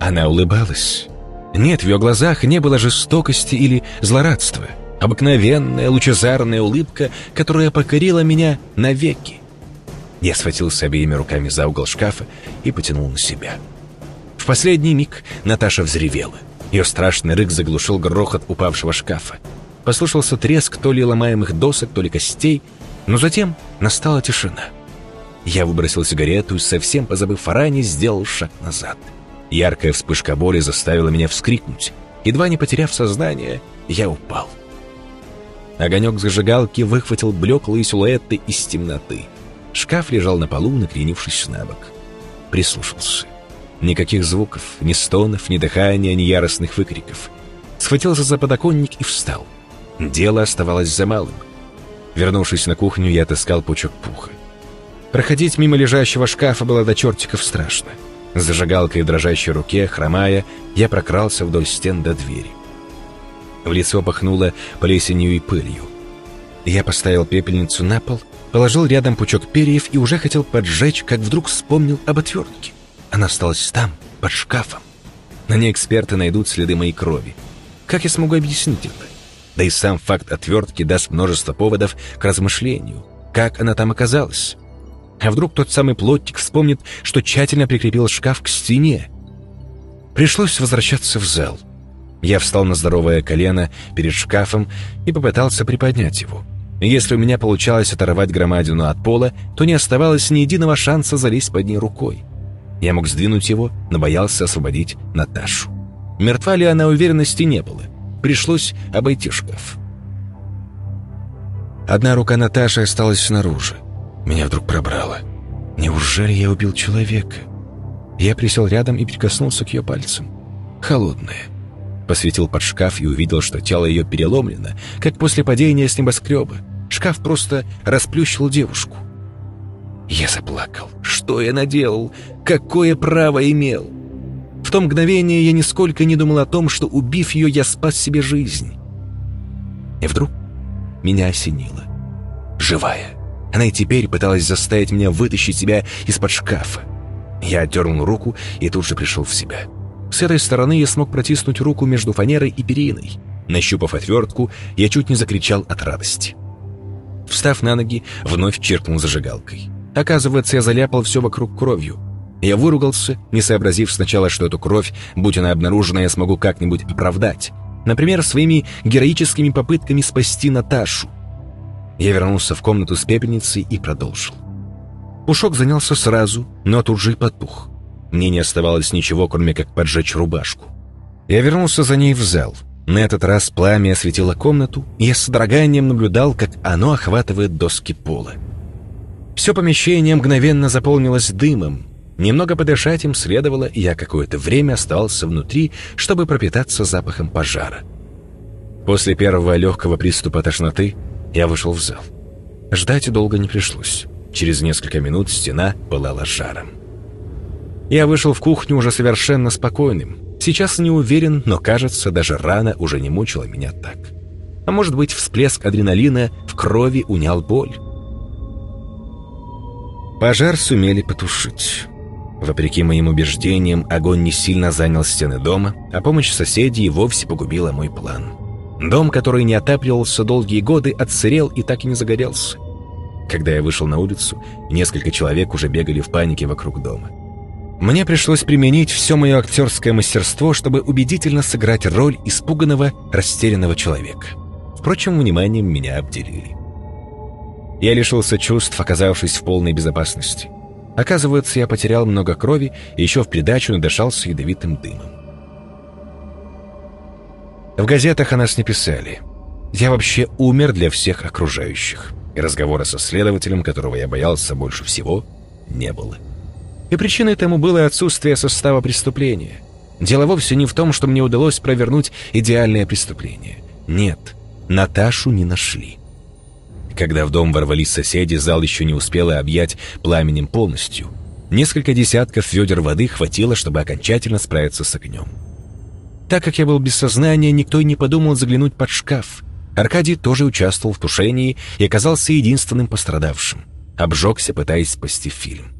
Она улыбалась. Нет, в ее глазах не было жестокости или злорадства. Обыкновенная лучезарная улыбка, которая покорила меня навеки. Я схватился обеими руками за угол шкафа и потянул на себя. В последний миг Наташа взревела. Ее страшный рык заглушил грохот упавшего шкафа. Послушался треск то ли ломаемых досок, то ли костей, но затем настала тишина. Я выбросил сигарету и, совсем позабыв о ране, сделал шаг назад. Яркая вспышка боли заставила меня вскрикнуть. Едва не потеряв сознание, я упал. Огонек зажигалки выхватил блеклые силуэты из темноты. Шкаф лежал на полу, накренившись на бок. Прислушался. Никаких звуков, ни стонов, ни дыхания, ни яростных выкриков. Схватился за подоконник и встал. Дело оставалось за малым. Вернувшись на кухню, я отыскал пучок пуха. Проходить мимо лежащего шкафа было до чертиков страшно. С зажигалкой в дрожащей руке, хромая, я прокрался вдоль стен до двери. В лицо пахнуло плесенью и пылью. Я поставил пепельницу на пол, положил рядом пучок перьев и уже хотел поджечь, как вдруг вспомнил об отвертке. Она осталась там, под шкафом. На ней эксперты найдут следы моей крови. Как я смогу объяснить это? Да и сам факт отвертки даст множество поводов к размышлению. Как она там оказалась? А вдруг тот самый плотник вспомнит, что тщательно прикрепил шкаф к стене? Пришлось возвращаться в зал. Я встал на здоровое колено перед шкафом и попытался приподнять его. Если у меня получалось оторвать громадину от пола, то не оставалось ни единого шанса залезть под ней рукой. Я мог сдвинуть его, но боялся освободить Наташу. Мертва ли она, уверенности не было. Пришлось обойти шкаф. Одна рука Наташи осталась снаружи. Меня вдруг пробрало. Неужели я убил человека? Я присел рядом и прикоснулся к ее пальцам. Холодная. Посветил под шкаф и увидел, что тело ее переломлено, как после падения с небоскреба. Шкаф просто расплющил девушку. Я заплакал. Что я наделал? Какое право имел? В то мгновение я нисколько не думал о том, что, убив ее, я спас себе жизнь. И вдруг меня осенило. Живая. Она и теперь пыталась заставить меня вытащить себя из-под шкафа. Я отдернул руку и тут же пришел в себя. С этой стороны я смог протиснуть руку между фанерой и периной. Нащупав отвертку, я чуть не закричал от радости. Встав на ноги, вновь чиркнул зажигалкой. Оказывается, я заляпал все вокруг кровью. Я выругался, не сообразив сначала, что эту кровь, будь она обнаружена, я смогу как-нибудь оправдать. Например, своими героическими попытками спасти Наташу. Я вернулся в комнату с пепельницей и продолжил. Пушок занялся сразу, но тут же и потух. Мне не оставалось ничего, кроме как поджечь рубашку. Я вернулся за ней в зал. На этот раз пламя осветило комнату, и я с содроганием наблюдал, как оно охватывает доски пола. Все помещение мгновенно заполнилось дымом. Немного подышать им следовало, и я какое-то время оставался внутри, чтобы пропитаться запахом пожара. После первого легкого приступа тошноты я вышел в зал. Ждать долго не пришлось. Через несколько минут стена пылала жаром. Я вышел в кухню уже совершенно спокойным. Сейчас не уверен, но кажется, даже рана уже не мучила меня так. А может быть, всплеск адреналина в крови унял боль. Пожар сумели потушить. Вопреки моим убеждениям, огонь не сильно занял стены дома, а помощь соседей вовсе погубила мой план. Дом, который не отапливался долгие годы, отсырел и так и не загорелся. Когда я вышел на улицу, несколько человек уже бегали в панике вокруг дома. Мне пришлось применить все мое актерское мастерство, чтобы убедительно сыграть роль испуганного, растерянного человека. Впрочем, вниманием меня обделили. Я лишился чувств, оказавшись в полной безопасности. Оказывается, я потерял много крови и еще в придачу надышался ядовитым дымом. В газетах о нас не писали. Я вообще умер для всех окружающих. И разговора со следователем, которого я боялся больше всего, не было. И причиной тому было отсутствие состава преступления. Дело вовсе не в том, что мне удалось провернуть идеальное преступление. Нет, Наташу не нашли. Когда в дом ворвались соседи, зал еще не успела объять пламенем полностью. Несколько десятков ведер воды хватило, чтобы окончательно справиться с огнем. Так как я был без сознания, никто и не подумал заглянуть под шкаф. Аркадий тоже участвовал в тушении и оказался единственным пострадавшим. Обжегся, пытаясь спасти фильм.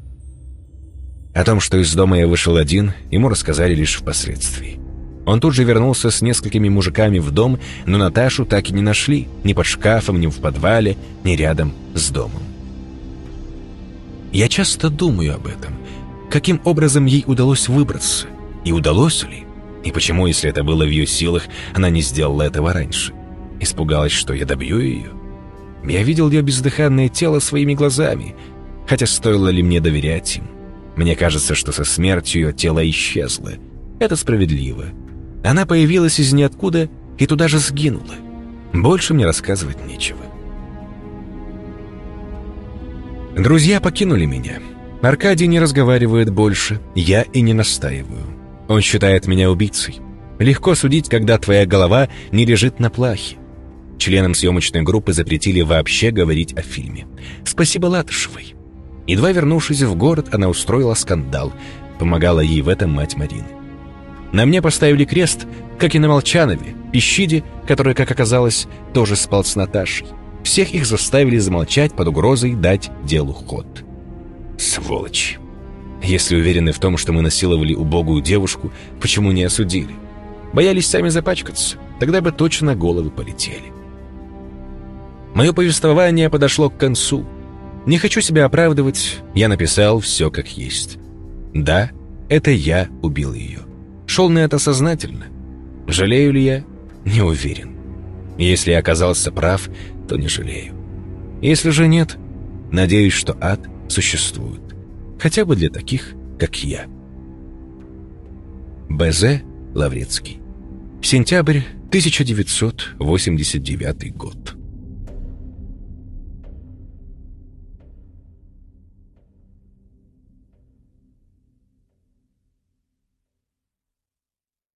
О том, что из дома я вышел один, ему рассказали лишь впоследствии. Он тут же вернулся с несколькими мужиками в дом, но Наташу так и не нашли, ни под шкафом, ни в подвале, ни рядом с домом. Я часто думаю об этом. Каким образом ей удалось выбраться? И удалось ли? И почему, если это было в ее силах, она не сделала этого раньше? Испугалась, что я добью ее? Я видел ее бездыханное тело своими глазами, хотя стоило ли мне доверять им? Мне кажется, что со смертью ее тело исчезло. Это справедливо. Она появилась из ниоткуда и туда же сгинула. Больше мне рассказывать нечего. Друзья покинули меня. Аркадий не разговаривает больше, я и не настаиваю. Он считает меня убийцей. Легко судить, когда твоя голова не лежит на плахе. Членам съемочной группы запретили вообще говорить о фильме. Спасибо Латышевой. Едва вернувшись в город, она устроила скандал. Помогала ей в этом мать Марины. На мне поставили крест, как и на Молчанове, Пищиде, который, как оказалось, тоже спал с Наташей. Всех их заставили замолчать под угрозой дать делу ход. Сволочь. Если уверены в том, что мы насиловали убогую девушку, почему не осудили? Боялись сами запачкаться, тогда бы точно головы полетели. Мое повествование подошло к концу. Не хочу себя оправдывать, я написал все как есть. Да, это я убил ее. Шел на это сознательно. Жалею ли я? Не уверен. Если я оказался прав, то не жалею. Если же нет, надеюсь, что ад существует. Хотя бы для таких, как я. Б.З. Лаврецкий. Сентябрь 1989 год.